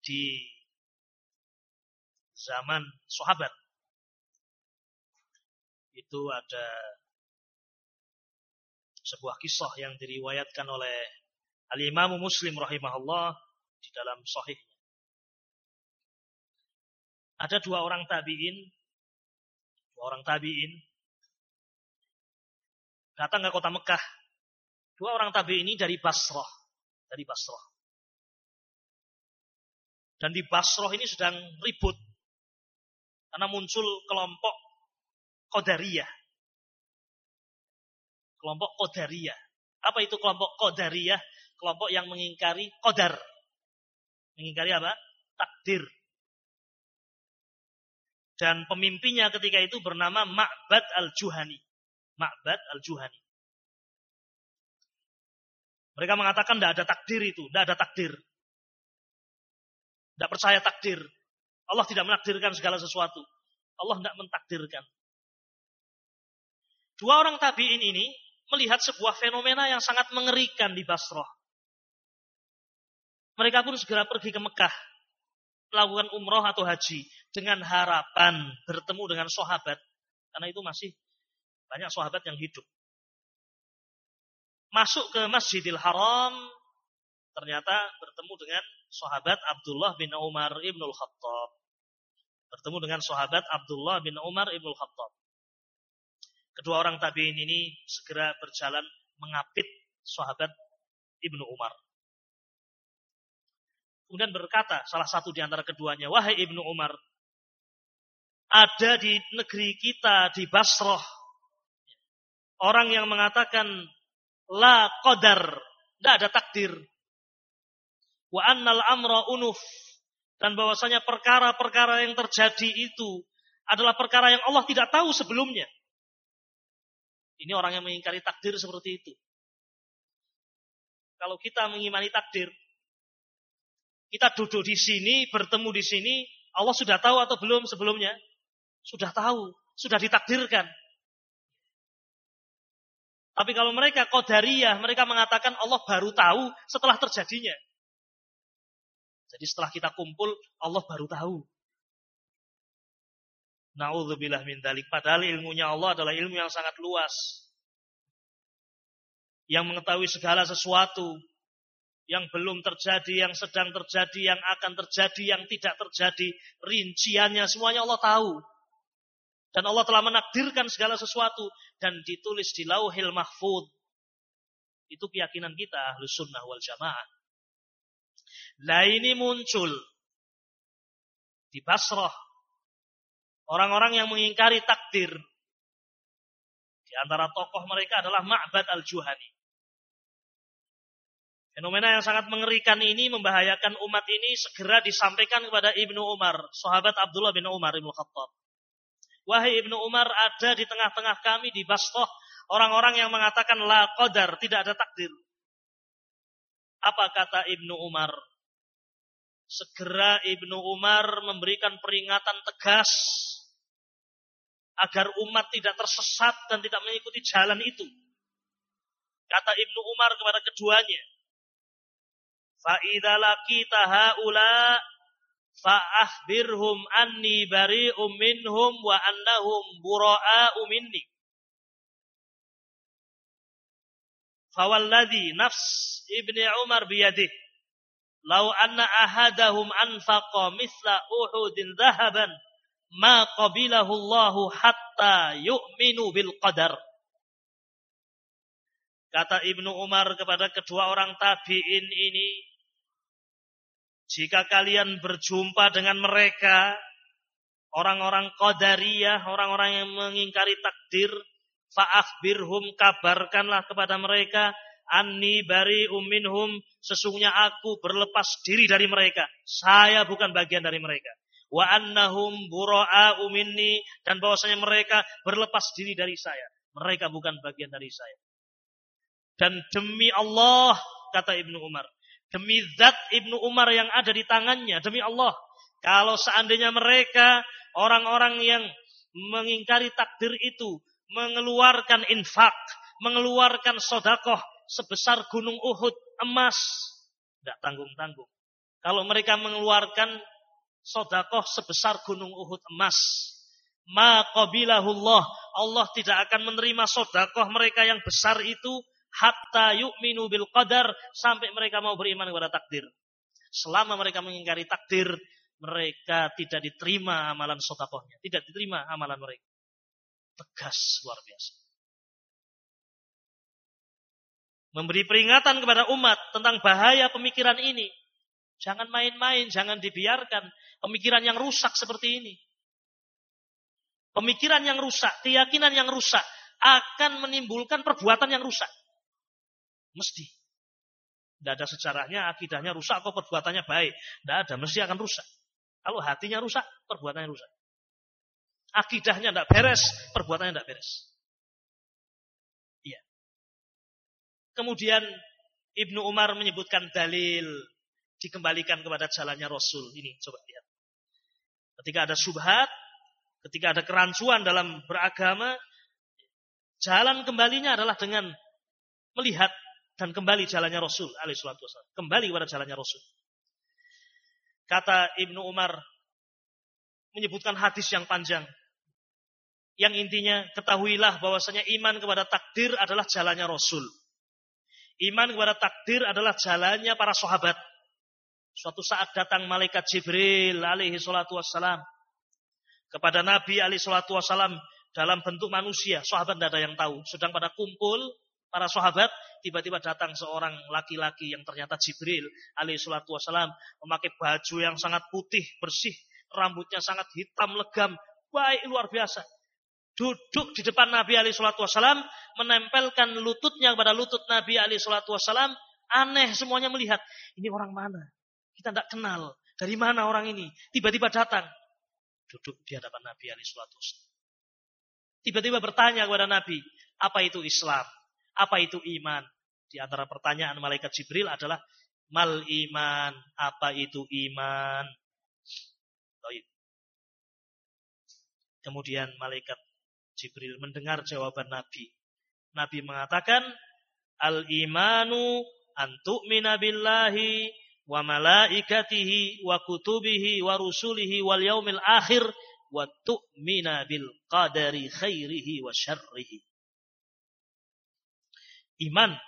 Di zaman sahabat itu ada sebuah kisah yang diriwayatkan oleh Al-Imam Muslim rahimahullah di dalam sahih. Ada dua orang tabi'in, dua orang tabi'in datang ke kota Mekah. Dua orang tabi'in ini dari Basrah, dari Basrah. Dan di Basroh ini sedang ribut. Karena muncul kelompok Qadariyah. Kelompok Qadariyah. Apa itu kelompok Qadariyah? Kelompok yang mengingkari Qadar. Mengingkari apa? Takdir. Dan pemimpinnya ketika itu bernama Ma'bad al-Juhani. Ma'bad al-Juhani. Mereka mengatakan tidak ada takdir itu, tidak ada takdir. Tidak percaya takdir. Allah tidak menakdirkan segala sesuatu. Allah tidak mentakdirkan. Dua orang tabi'in ini melihat sebuah fenomena yang sangat mengerikan di Basrah. Mereka pun segera pergi ke Mekah. Melakukan umroh atau haji. Dengan harapan bertemu dengan sahabat. Karena itu masih banyak sahabat yang hidup. Masuk ke Masjidil Haram. Ternyata bertemu dengan sahabat Abdullah bin Umar ibnul Khattab. Bertemu dengan sahabat Abdullah bin Umar ibnul Khattab. Kedua orang tabiin ini segera berjalan mengapit sahabat Ibnu Umar. Kemudian berkata salah satu di antara keduanya, "Wahai Ibnu Umar, ada di negeri kita di Basrah orang yang mengatakan la qadar, tidak ada takdir. Wa annal amra unuf dan bahwasanya perkara-perkara yang terjadi itu adalah perkara yang Allah tidak tahu sebelumnya. Ini orang yang mengingkari takdir seperti itu. Kalau kita mengimani takdir, kita duduk di sini, bertemu di sini, Allah sudah tahu atau belum sebelumnya? Sudah tahu, sudah ditakdirkan. Tapi kalau mereka kodariyah, mereka mengatakan Allah baru tahu setelah terjadinya. Jadi setelah kita kumpul, Allah baru tahu. Na'udzubillah min dalik. Padahal ilmunya Allah adalah ilmu yang sangat luas. Yang mengetahui segala sesuatu yang belum terjadi, yang sedang terjadi, yang akan terjadi, yang tidak terjadi, rinciannya semuanya Allah tahu. Dan Allah telah menakdirkan segala sesuatu dan ditulis di Lauhil Mahfud. Itu keyakinan kita ahlu sunnah wal jamaah. Nah ini muncul di Basrah orang-orang yang mengingkari takdir. Di antara tokoh mereka adalah Ma'bad al-Juhani. Fenomena yang sangat mengerikan ini membahayakan umat ini segera disampaikan kepada Ibnu Umar, sahabat Abdullah bin Umar Ibnu Khattab. Wahai Ibnu Umar, ada di tengah-tengah kami di Basrah orang-orang yang mengatakan la qadar, tidak ada takdir. Apa kata Ibnu Umar? segera Ibnu Umar memberikan peringatan tegas agar umat tidak tersesat dan tidak mengikuti jalan itu. Kata Ibnu Umar kepada keduanya, faidalaki kita haula fa'akhbirhum anni bari'um minhum wa annahum bura'a'u minni." Fawalladhi nafs Ibnu Umar biyadihi Lau anna ahadahum anfaqa misla uhudin zahaban ma qabilahu Allahu hatta yu'minu bil qadar. Kata Ibnu Umar kepada kedua orang tabi'in ini, jika kalian berjumpa dengan mereka, orang-orang qadariyah, orang-orang yang mengingkari takdir, fa'akhbirhum kabarkanlah kepada mereka anni bari uminhum, sesungguhnya aku berlepas diri dari mereka. Saya bukan bagian dari mereka. Wa annahum bura'a minni dan bahwasanya mereka berlepas diri dari saya. Mereka bukan bagian dari saya. Dan demi Allah, kata Ibnu Umar, Demi zat Ibnu Umar yang ada di tangannya, demi Allah. Kalau seandainya mereka orang-orang yang mengingkari takdir itu mengeluarkan infak, mengeluarkan sodakoh sebesar gunung Uhud emas, tidak tanggung-tanggung. Kalau mereka mengeluarkan sodakoh sebesar gunung Uhud emas, maqabilahullah, Allah tidak akan menerima sodakoh mereka yang besar itu hatta yu'minu bil qadar sampai mereka mau beriman kepada takdir. Selama mereka mengingkari takdir, mereka tidak diterima amalan sotakohnya. Tidak diterima amalan mereka. Tegas luar biasa. Memberi peringatan kepada umat tentang bahaya pemikiran ini. Jangan main-main, jangan dibiarkan pemikiran yang rusak seperti ini. Pemikiran yang rusak, keyakinan yang rusak akan menimbulkan perbuatan yang rusak. Mesti. Tidak ada sejarahnya akidahnya rusak kok perbuatannya baik. Tidak ada, mesti akan rusak. Kalau hatinya rusak, perbuatannya rusak. Akidahnya tidak beres, perbuatannya tidak beres. Kemudian Ibnu Umar menyebutkan dalil dikembalikan kepada jalannya Rasul. Ini coba lihat. Ketika ada subhat, ketika ada kerancuan dalam beragama, jalan kembalinya adalah dengan melihat dan kembali jalannya Rasul Kembali kepada jalannya Rasul. Kata Ibnu Umar menyebutkan hadis yang panjang. Yang intinya ketahuilah bahwasanya iman kepada takdir adalah jalannya Rasul. Iman kepada takdir adalah jalannya para sahabat. Suatu saat datang malaikat Jibril alaihi salatu wassalam kepada Nabi alaihi salatu wassalam dalam bentuk manusia. Sahabat tidak ada yang tahu. Sedang pada kumpul para sahabat, tiba-tiba datang seorang laki-laki yang ternyata Jibril alaihi salatu wassalam memakai baju yang sangat putih, bersih, rambutnya sangat hitam legam, baik luar biasa. Duduk di depan Nabi alaihi salatu wassalam, menempelkan lututnya kepada lutut Nabi alaihi salatu wassalam, aneh semuanya melihat, ini orang mana? Kita tidak kenal. Dari mana orang ini? Tiba-tiba datang. Duduk di hadapan Nabi alaihissalatu Tiba-tiba bertanya kepada Nabi, apa itu Islam? Apa itu iman? Di antara pertanyaan malaikat Jibril adalah, mal iman, apa itu iman? Kemudian malaikat Jibril mendengar jawaban Nabi. Nabi mengatakan, al-imanu antu'mina billahi wa malaikatihi wa kutubihi wa rusulihi wal yaumil akhir wa tu'mina bil qadari khairihi wa syarrihi. Iman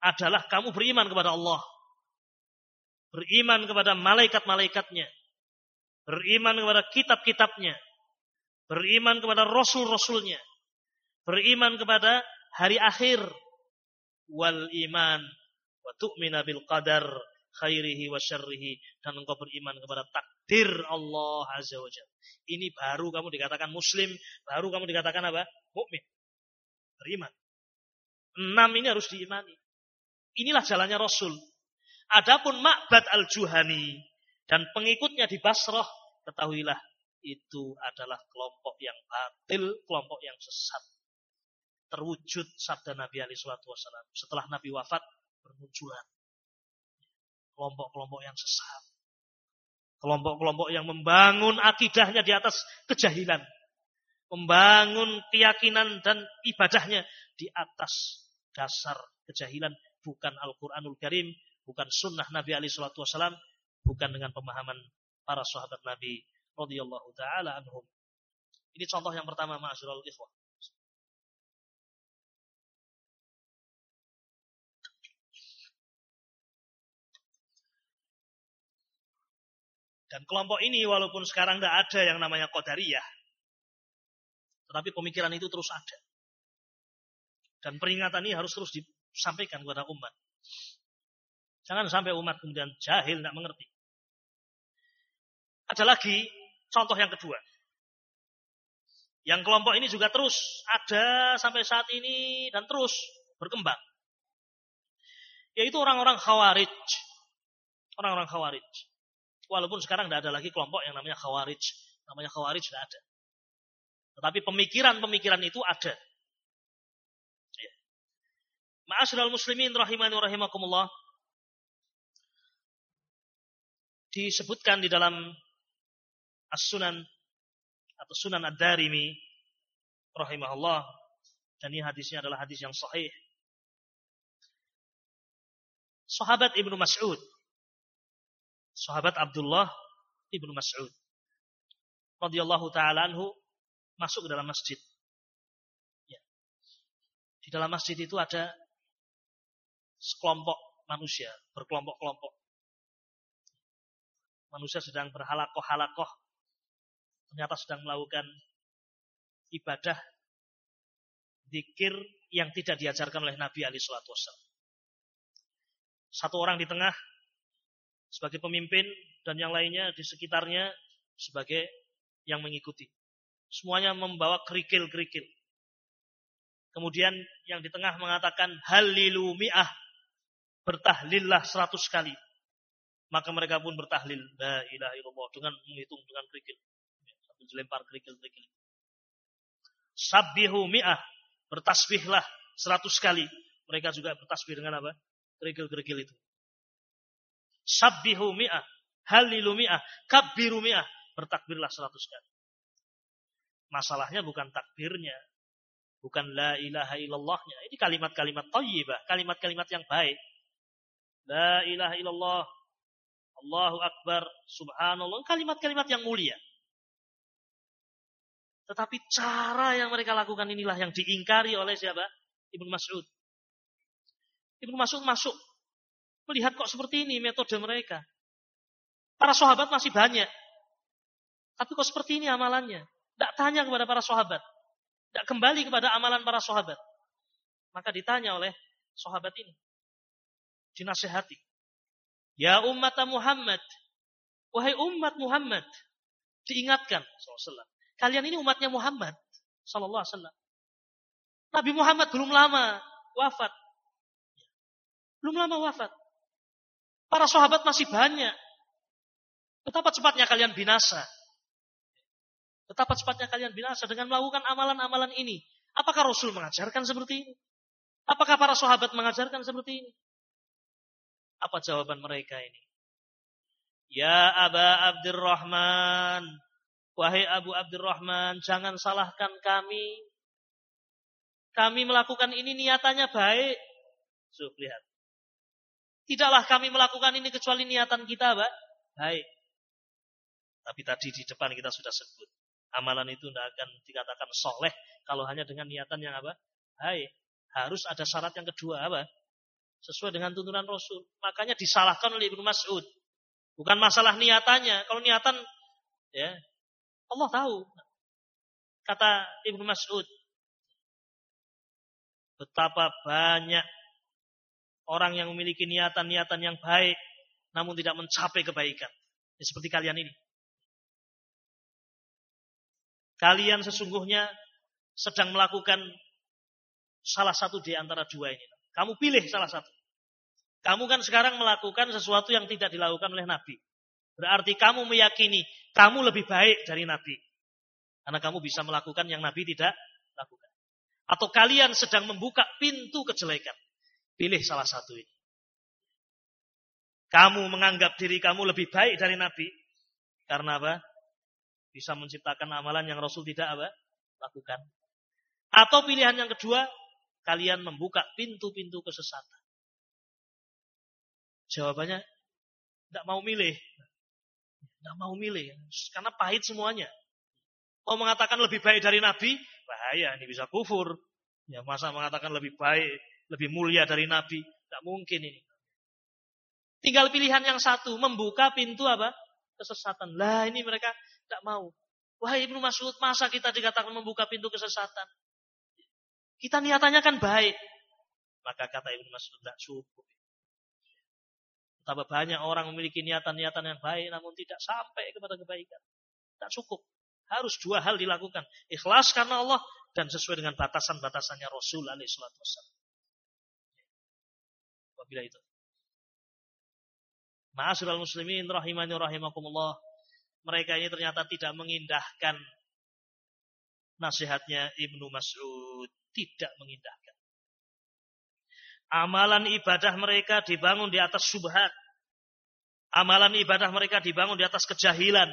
adalah kamu beriman kepada Allah. Beriman kepada malaikat-malaikatnya. Beriman kepada kitab-kitabnya. Beriman kepada rasul-rasulnya. Beriman kepada hari akhir. Wal iman wa tu'mina bil qadar khairihi wa syarrihi dan engkau beriman kepada takdir Allah azza wa jalla. Ini baru kamu dikatakan muslim, baru kamu dikatakan apa? Mukmin. Beriman. Enam ini harus diimani. Inilah jalannya Rasul. Adapun Ma'bad al-Juhani dan pengikutnya di Basrah, ketahuilah itu adalah kelompok yang batil, kelompok yang sesat. Terwujud sabda Nabi alaihi wasallam. Setelah Nabi wafat, bermunculan kelompok-kelompok yang sesat. Kelompok-kelompok yang membangun akidahnya di atas kejahilan. Membangun keyakinan dan ibadahnya di atas dasar kejahilan. Bukan Al-Quranul Karim, bukan sunnah Nabi Ali Wasallam, bukan dengan pemahaman para sahabat Nabi radhiyallahu taala anhum. Ini contoh yang pertama, ma'asyiral ikhwah. Dan kelompok ini walaupun sekarang tidak ada yang namanya Qadariyah. Tetapi pemikiran itu terus ada. Dan peringatan ini harus terus disampaikan kepada umat. Jangan sampai umat kemudian jahil, tidak mengerti. Ada lagi contoh yang kedua. Yang kelompok ini juga terus ada sampai saat ini dan terus berkembang. Yaitu orang-orang khawarij. Orang-orang khawarij. Walaupun sekarang tidak ada lagi kelompok yang namanya khawarij. Namanya khawarij tidak ada. Tetapi pemikiran-pemikiran itu ada. Ya. Ma'asyiral muslimin rahimani rahimakumullah. Disebutkan di dalam As-Sunan atau Sunan Ad-Darimi rahimahullah dan ini hadisnya adalah hadis yang sahih. Sahabat Ibnu Mas'ud sahabat Abdullah ibnu Mas'ud radhiyallahu taala anhu masuk ke dalam masjid. Ya. Di dalam masjid itu ada sekelompok manusia, berkelompok-kelompok. Manusia sedang berhalakoh-halakoh, ternyata sedang melakukan ibadah zikir yang tidak diajarkan oleh Nabi Ali Shallallahu Satu orang di tengah sebagai pemimpin dan yang lainnya di sekitarnya sebagai yang mengikuti. Semuanya membawa kerikil-kerikil. Kemudian yang di tengah mengatakan halilu mi'ah. Bertahlillah seratus kali. Maka mereka pun bertahlil. La ilaha illallah. Dengan menghitung dengan kerikil. Dilempar kerikil-kerikil. Sabbihu mi'ah. Bertasbihlah seratus kali. Mereka juga bertasbih dengan apa? Kerikil-kerikil itu. Sabbihu mi'ah. Halilu mi'ah. Kabbiru mi'ah. Bertakbirlah seratus kali. Masalahnya bukan takbirnya. Bukan la ilaha illallahnya. Ini kalimat-kalimat tayyibah. Kalimat-kalimat yang baik. La ilaha illallah. Allahu Akbar. Subhanallah. Kalimat-kalimat yang mulia. Tetapi cara yang mereka lakukan inilah yang diingkari oleh siapa? Ibnu Mas'ud. Ibnu Mas'ud masuk. Melihat kok seperti ini metode mereka. Para sahabat masih banyak. Tapi kok seperti ini amalannya? Tidak tanya kepada para sahabat. Tidak kembali kepada amalan para sahabat. Maka ditanya oleh sahabat ini. Dinasehati. Ya umat Muhammad. Wahai umat Muhammad. Diingatkan. SAW. Kalian ini umatnya Muhammad. Sallallahu Alaihi Wasallam. Nabi Muhammad belum lama wafat. Belum lama wafat. Para sahabat masih banyak. Betapa cepatnya kalian binasa. Betapa cepatnya kalian binasa dengan melakukan amalan-amalan ini. Apakah Rasul mengajarkan seperti ini? Apakah para sahabat mengajarkan seperti ini? Apa jawaban mereka ini? Ya Aba Abdurrahman, Wahai Abu Abdurrahman, jangan salahkan kami. Kami melakukan ini niatannya baik. Suh, lihat. Tidaklah kami melakukan ini kecuali niatan kita, Pak. Baik. Tapi tadi di depan kita sudah sebut. Amalan itu tidak akan dikatakan soleh kalau hanya dengan niatan yang apa? Baik. Harus ada syarat yang kedua apa? Sesuai dengan tuntunan Rasul. Makanya disalahkan oleh Ibnu Mas'ud. Bukan masalah niatannya. Kalau niatan ya Allah tahu. Kata Ibnu Mas'ud, betapa banyak orang yang memiliki niatan-niatan yang baik namun tidak mencapai kebaikan. Ya, seperti kalian ini. Kalian sesungguhnya sedang melakukan salah satu di antara dua ini. Kamu pilih salah satu. Kamu kan sekarang melakukan sesuatu yang tidak dilakukan oleh Nabi. Berarti kamu meyakini kamu lebih baik dari Nabi. Karena kamu bisa melakukan yang Nabi tidak lakukan. Atau kalian sedang membuka pintu kejelekan. Pilih salah satu ini. Kamu menganggap diri kamu lebih baik dari Nabi. Karena apa? Bisa menciptakan amalan yang Rasul tidak apa? Lakukan. Atau pilihan yang kedua, kalian membuka pintu-pintu kesesatan. Jawabannya, tidak mau milih. Tidak mau milih. Karena pahit semuanya. Mau mengatakan lebih baik dari Nabi, bahaya. Ini bisa kufur. Ya masa mengatakan lebih baik, lebih mulia dari Nabi. Tidak mungkin ini. Tinggal pilihan yang satu. Membuka pintu apa? Kesesatan. Lah ini mereka tidak mau. Wahai Ibnu Mas'ud, masa kita dikatakan membuka pintu kesesatan? Kita niatannya kan baik. Maka kata Ibnu Mas'ud, tidak cukup. Betapa banyak orang memiliki niatan-niatan yang baik namun tidak sampai kepada kebaikan. Tak cukup. Harus dua hal dilakukan. Ikhlas karena Allah dan sesuai dengan batasan-batasannya Rasul alaihi wasallam. Apabila itu. Muslimin rahimani rahimakumullah. Mereka ini ternyata tidak mengindahkan nasihatnya Ibnu Mas'ud. Tidak mengindahkan. Amalan ibadah mereka dibangun di atas subhat. Amalan ibadah mereka dibangun di atas kejahilan.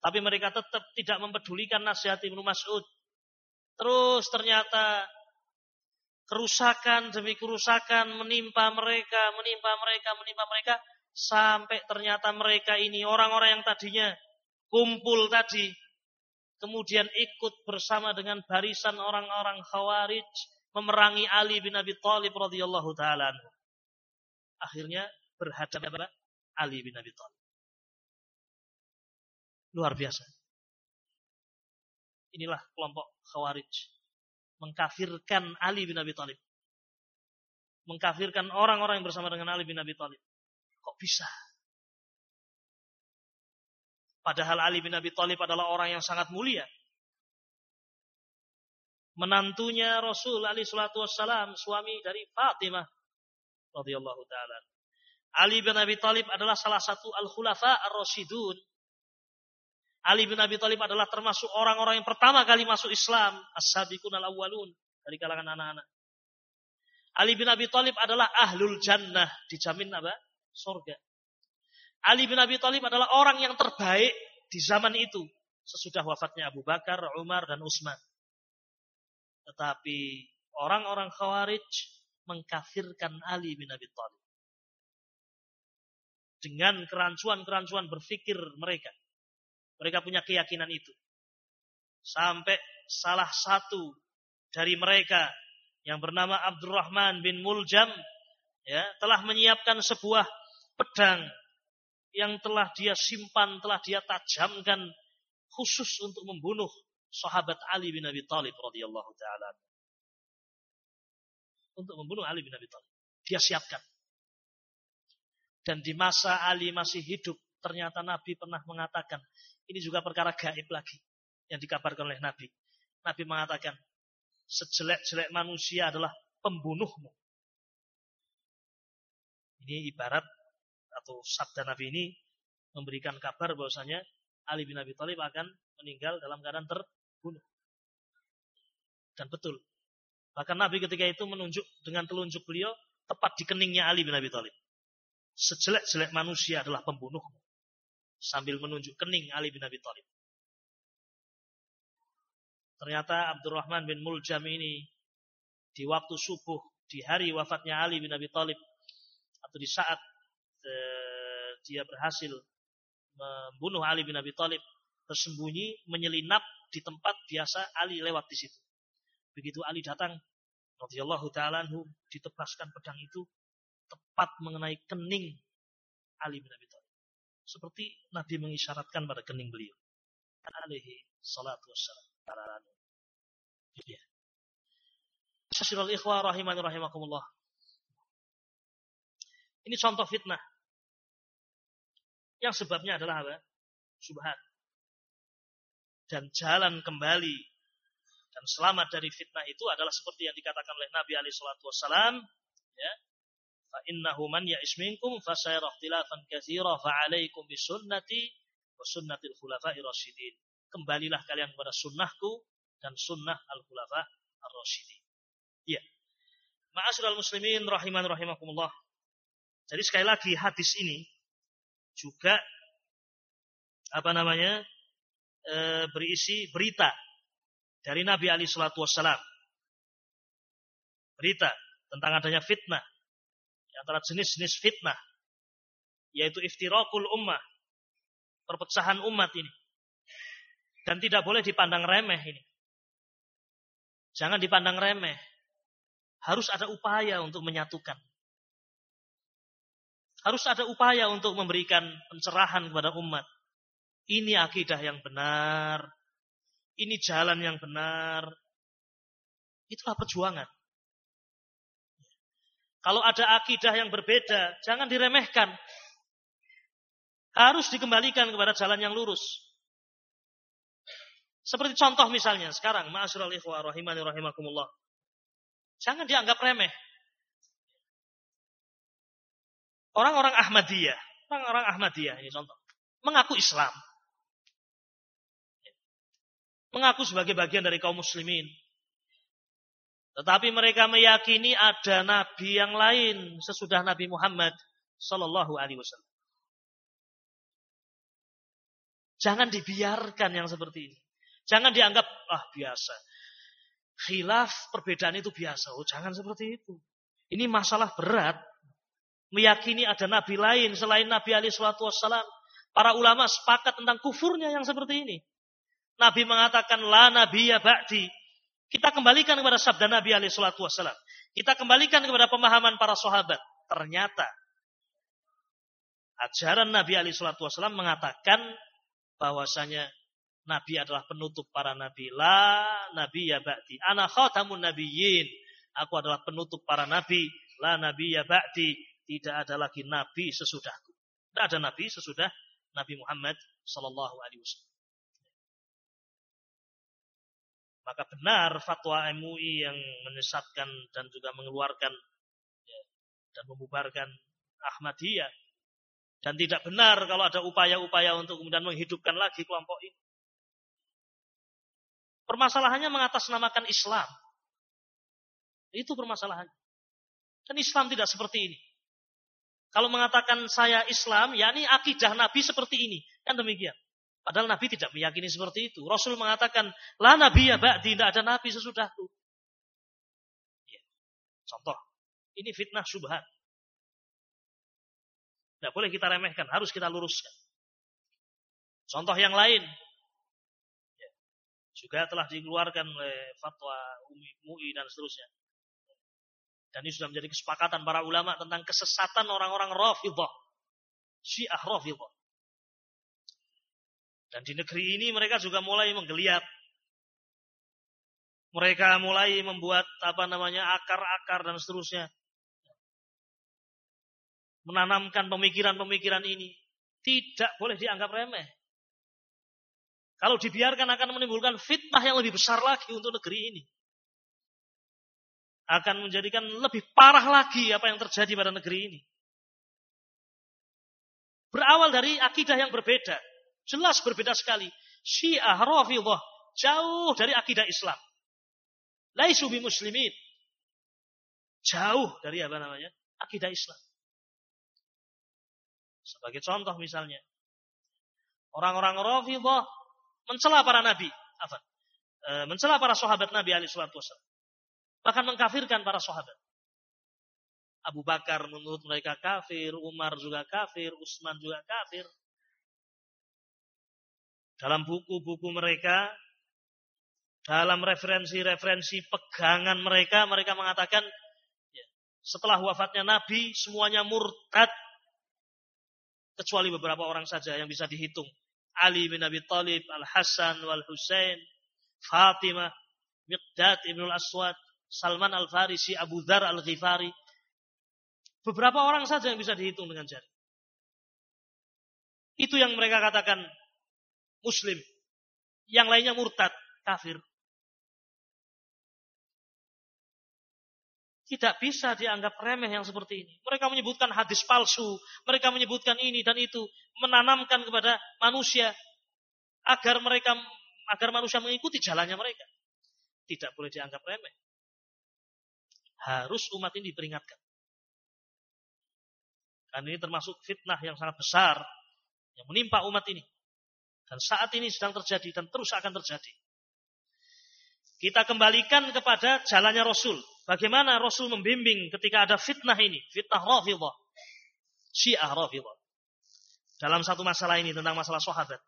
Tapi mereka tetap tidak mempedulikan nasihat Ibnu Mas'ud. Terus ternyata kerusakan demi kerusakan menimpa mereka, menimpa mereka, menimpa mereka. Sampai ternyata mereka ini orang-orang yang tadinya kumpul tadi. Kemudian ikut bersama dengan barisan orang-orang khawarij memerangi Ali bin Abi Thalib radhiyallahu taala Akhirnya berhadapan Ali bin Abi Thalib. Luar biasa. Inilah kelompok Khawarij mengkafirkan Ali bin Abi Thalib. Mengkafirkan orang-orang yang bersama dengan Ali bin Abi Thalib. Kok bisa? Padahal Ali bin Abi Thalib adalah orang yang sangat mulia menantunya Rasul Ali Shallallahu Wasallam, suami dari Fatimah radhiyallahu taala. Ali bin Abi Thalib adalah salah satu al-khulafa ar-rasyidun. Ali bin Abi Thalib adalah termasuk orang-orang yang pertama kali masuk Islam, as-sabiqun al-awwalun dari kalangan anak-anak. Ali bin Abi Thalib adalah ahlul jannah, dijamin apa? Surga. Ali bin Abi Thalib adalah orang yang terbaik di zaman itu sesudah wafatnya Abu Bakar, Umar dan Utsman. Tetapi orang-orang Khawarij mengkafirkan Ali bin Abi Thalib. Dengan kerancuan-kerancuan berfikir mereka. Mereka punya keyakinan itu. Sampai salah satu dari mereka yang bernama Abdurrahman bin Muljam ya telah menyiapkan sebuah pedang yang telah dia simpan, telah dia tajamkan khusus untuk membunuh sahabat Ali bin Abi Thalib radhiyallahu taala. Untuk membunuh Ali bin Abi Thalib. Dia siapkan. Dan di masa Ali masih hidup, ternyata Nabi pernah mengatakan, ini juga perkara gaib lagi yang dikabarkan oleh Nabi. Nabi mengatakan, sejelek-jelek manusia adalah pembunuhmu. Ini ibarat atau sabda Nabi ini memberikan kabar bahwasanya Ali bin Abi Thalib akan meninggal dalam keadaan terbunuh. Dan betul. Bahkan Nabi ketika itu menunjuk dengan telunjuk beliau tepat di keningnya Ali bin Abi Thalib. Sejelek-jelek manusia adalah pembunuhmu. Sambil menunjuk kening Ali bin Abi Thalib. Ternyata Abdurrahman bin Muljam ini di waktu subuh di hari wafatnya Ali bin Abi Thalib atau di saat eh, dia berhasil membunuh Ali bin Abi Thalib tersembunyi menyelinap di tempat biasa Ali lewat di situ. Begitu Ali datang radhiyallahu taala ditebaskan pedang itu tepat mengenai kening Ali bin Abi Thalib. Seperti Nabi mengisyaratkan pada kening beliau. Alaihi salatu wassalam. Ya. Rahimakumullah. Ini contoh fitnah. Yang sebabnya adalah apa? Subhat. Dan jalan kembali dan selamat dari fitnah itu adalah seperti yang dikatakan oleh Nabi alaihi salatu wasallam, ya. Fa innahu man ya'is minkum fa sayara ikhtilafan katsira fa 'alaikum bisunnati wa sunnatil khulafa'ir rasyidin. Kembalilah kalian kepada sunnahku dan sunnah al-khulafa ar-rasyidin. Ya. Ma'asyiral muslimin rahiman rahimakumullah. Jadi sekali lagi hadis ini juga apa namanya e, berisi berita dari Nabi Ali Shallallahu Wasallam. Berita tentang adanya fitnah antara jenis-jenis fitnah yaitu iftirakul ummah perpecahan umat ini dan tidak boleh dipandang remeh ini Jangan dipandang remeh. Harus ada upaya untuk menyatukan. Harus ada upaya untuk memberikan pencerahan kepada umat. Ini akidah yang benar. Ini jalan yang benar. Itulah perjuangan. Kalau ada akidah yang berbeda, jangan diremehkan. Harus dikembalikan kepada jalan yang lurus. Seperti contoh misalnya sekarang, ma'asyiral ikhwah rahimani rahimakumullah. Jangan dianggap remeh. Orang-orang Ahmadiyah, orang-orang Ahmadiyah ini contoh, mengaku Islam. Mengaku sebagai bagian dari kaum muslimin. Tetapi mereka meyakini ada nabi yang lain sesudah Nabi Muhammad sallallahu alaihi wasallam. Jangan dibiarkan yang seperti ini. Jangan dianggap ah biasa. Khilaf perbedaan itu biasa. Oh, jangan seperti itu. Ini masalah berat. Meyakini ada nabi lain selain Nabi Ali Shallallahu Wasallam. Para ulama sepakat tentang kufurnya yang seperti ini. Nabi mengatakan la nabi ya ba'di. Kita kembalikan kepada sabda Nabi Ali Shallallahu Wasallam. Kita kembalikan kepada pemahaman para sahabat. Ternyata ajaran Nabi Ali Shallallahu Wasallam mengatakan bahwasanya Nabi adalah penutup para nabi. La nabi ya ba'di. Ana khatamun nabiyyin. Aku adalah penutup para nabi. La nabi ya ba'di. Tidak ada lagi nabi sesudahku. Tidak ada nabi sesudah Nabi Muhammad sallallahu alaihi wasallam. Maka benar fatwa MUI yang menyesatkan dan juga mengeluarkan ya, dan membubarkan Ahmadiyah dan tidak benar kalau ada upaya-upaya untuk kemudian menghidupkan lagi kelompok ini. Permasalahannya mengatasnamakan Islam. Itu permasalahannya. Dan Islam tidak seperti ini. Kalau mengatakan saya Islam, yakni akidah Nabi seperti ini. Kan demikian. Padahal Nabi tidak meyakini seperti itu. Rasul mengatakan, lah Nabi ya ba'di, tidak ada Nabi sesudahku. Ya. Contoh, ini fitnah subhan. Tidak boleh kita remehkan, harus kita luruskan. Contoh yang lain, ya. juga telah dikeluarkan oleh fatwa MUI dan seterusnya. Dan ini sudah menjadi kesepakatan para ulama tentang kesesatan orang-orang Rafidah. Syiah Rafidah. Dan di negeri ini mereka juga mulai menggeliat. Mereka mulai membuat apa namanya akar-akar dan seterusnya. Menanamkan pemikiran-pemikiran ini. Tidak boleh dianggap remeh. Kalau dibiarkan akan menimbulkan fitnah yang lebih besar lagi untuk negeri ini. Akan menjadikan lebih parah lagi apa yang terjadi pada negeri ini. Berawal dari akidah yang berbeda. Jelas berbeda sekali. Syiah, Rafidah, jauh dari akidah Islam. Laisu bi muslimin. Jauh dari apa namanya? Akidah Islam. Sebagai contoh misalnya. Orang-orang Rafidah mencela para nabi. E, mencela para sahabat Nabi alaihi salatu Bahkan mengkafirkan para sahabat. Abu Bakar menurut mereka kafir, Umar juga kafir, Utsman juga kafir. Dalam buku-buku mereka, dalam referensi-referensi pegangan mereka, mereka mengatakan ya, setelah wafatnya Nabi semuanya murtad kecuali beberapa orang saja yang bisa dihitung. Ali bin Abi Thalib, Al Hasan wal Husain, Fatimah, Miqdad ibn al Aswad, Salman al Farisi, Abu Dhar al Ghifari. Beberapa orang saja yang bisa dihitung dengan jari. Itu yang mereka katakan muslim. Yang lainnya murtad, kafir. Tidak bisa dianggap remeh yang seperti ini. Mereka menyebutkan hadis palsu, mereka menyebutkan ini dan itu, menanamkan kepada manusia agar mereka agar manusia mengikuti jalannya mereka. Tidak boleh dianggap remeh. Harus umat ini diperingatkan. Karena ini termasuk fitnah yang sangat besar yang menimpa umat ini. Dan saat ini sedang terjadi dan terus akan terjadi. Kita kembalikan kepada jalannya Rasul. Bagaimana Rasul membimbing ketika ada fitnah ini. Fitnah Rafidah. Syiah Rafidah. Dalam satu masalah ini tentang masalah sahabat.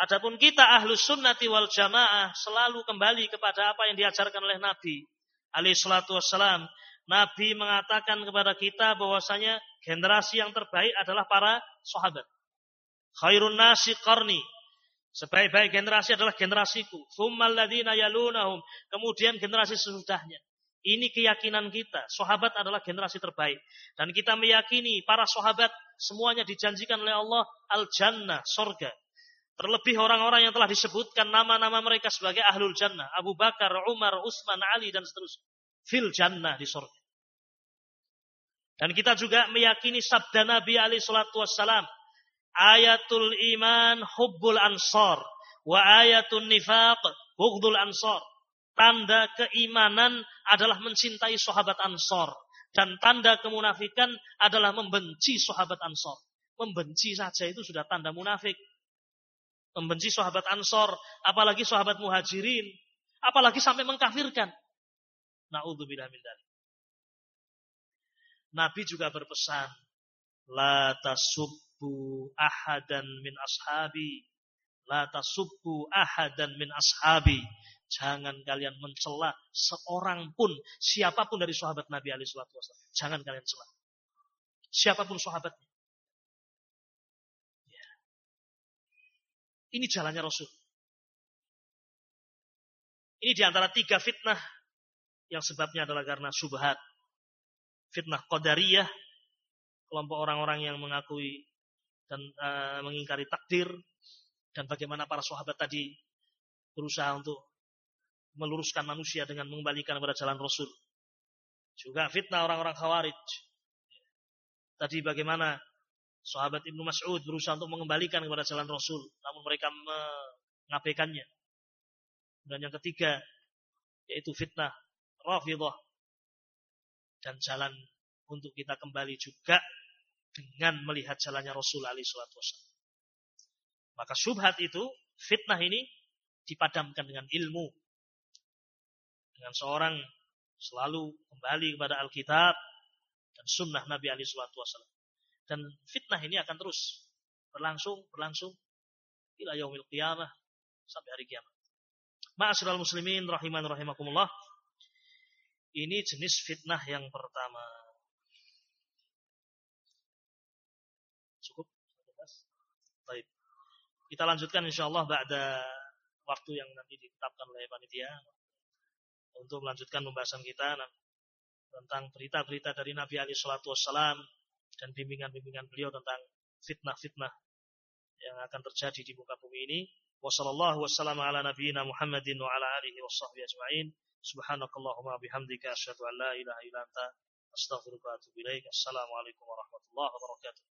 Adapun kita ahlus sunnati wal jamaah selalu kembali kepada apa yang diajarkan oleh Nabi. Alaihi salatu wassalam. Nabi mengatakan kepada kita bahwasanya generasi yang terbaik adalah para sahabat. Khairun nasi qarni. Sebaik-baik generasi adalah generasiku. Thummal ladina yalunahum. Kemudian generasi sesudahnya. Ini keyakinan kita. Sahabat adalah generasi terbaik. Dan kita meyakini para sahabat semuanya dijanjikan oleh Allah al-jannah, sorga. Terlebih orang-orang yang telah disebutkan nama-nama mereka sebagai ahlul jannah. Abu Bakar, Umar, Utsman, Ali, dan seterusnya. Fil jannah di sorga. Dan kita juga meyakini sabda Nabi alaihi salatu wassalam ayatul iman hubbul ansar wa ayatul nifaq bughdul ansar. Tanda keimanan adalah mencintai sahabat ansor. Dan tanda kemunafikan adalah membenci sahabat ansor. Membenci saja itu sudah tanda munafik. Membenci sahabat ansor, apalagi sahabat muhajirin. Apalagi sampai mengkafirkan. Na'udzubillah min dalik. Nabi juga berpesan, La tasub tasubbu ahadan min ashabi. La tasubbu ahadan min ashabi. Jangan kalian mencela seorang pun, siapa pun dari sahabat Nabi alaihi wasallam. Jangan kalian cela. Siapa pun sahabatnya. Ini jalannya Rasul. Ini di antara tiga fitnah yang sebabnya adalah karena subhat. Fitnah qadariyah, kelompok orang-orang yang mengakui dan uh, mengingkari takdir dan bagaimana para sahabat tadi berusaha untuk meluruskan manusia dengan mengembalikan kepada jalan Rasul. Juga fitnah orang-orang Khawarij. Tadi bagaimana sahabat Ibnu Mas'ud berusaha untuk mengembalikan kepada jalan Rasul, namun mereka mengabaikannya. Dan yang ketiga yaitu fitnah Rafidah dan jalan untuk kita kembali juga dengan melihat jalannya Rasul alaihi salatu. Maka syubhat itu, fitnah ini dipadamkan dengan ilmu. Dengan seorang selalu kembali kepada Alkitab dan sunnah Nabi alaihi salatu wasallam. Dan fitnah ini akan terus berlangsung, berlangsung ila yaumil qiyamah sampai hari kiamat. Ma'asyiral muslimin rahiman rahimakumullah. Ini jenis fitnah yang pertama. Cukup? Baik. Kita lanjutkan insyaallah ba'da waktu yang nanti ditetapkan oleh panitia untuk melanjutkan pembahasan kita tentang berita-berita dari Nabi Ali Shallallahu Wasallam dan bimbingan-bimbingan beliau tentang fitnah-fitnah yang akan terjadi di muka bumi ini. Wassallallahu wasallam ala nabiyyina Muhammadin wa ala alihi wa sahbihi ajma'in. Subhanakallahumma bihamdika asyhadu an la ilaha illa anta astaghfiruka wa atubu ilaik. Assalamualaikum warahmatullahi wabarakatuh.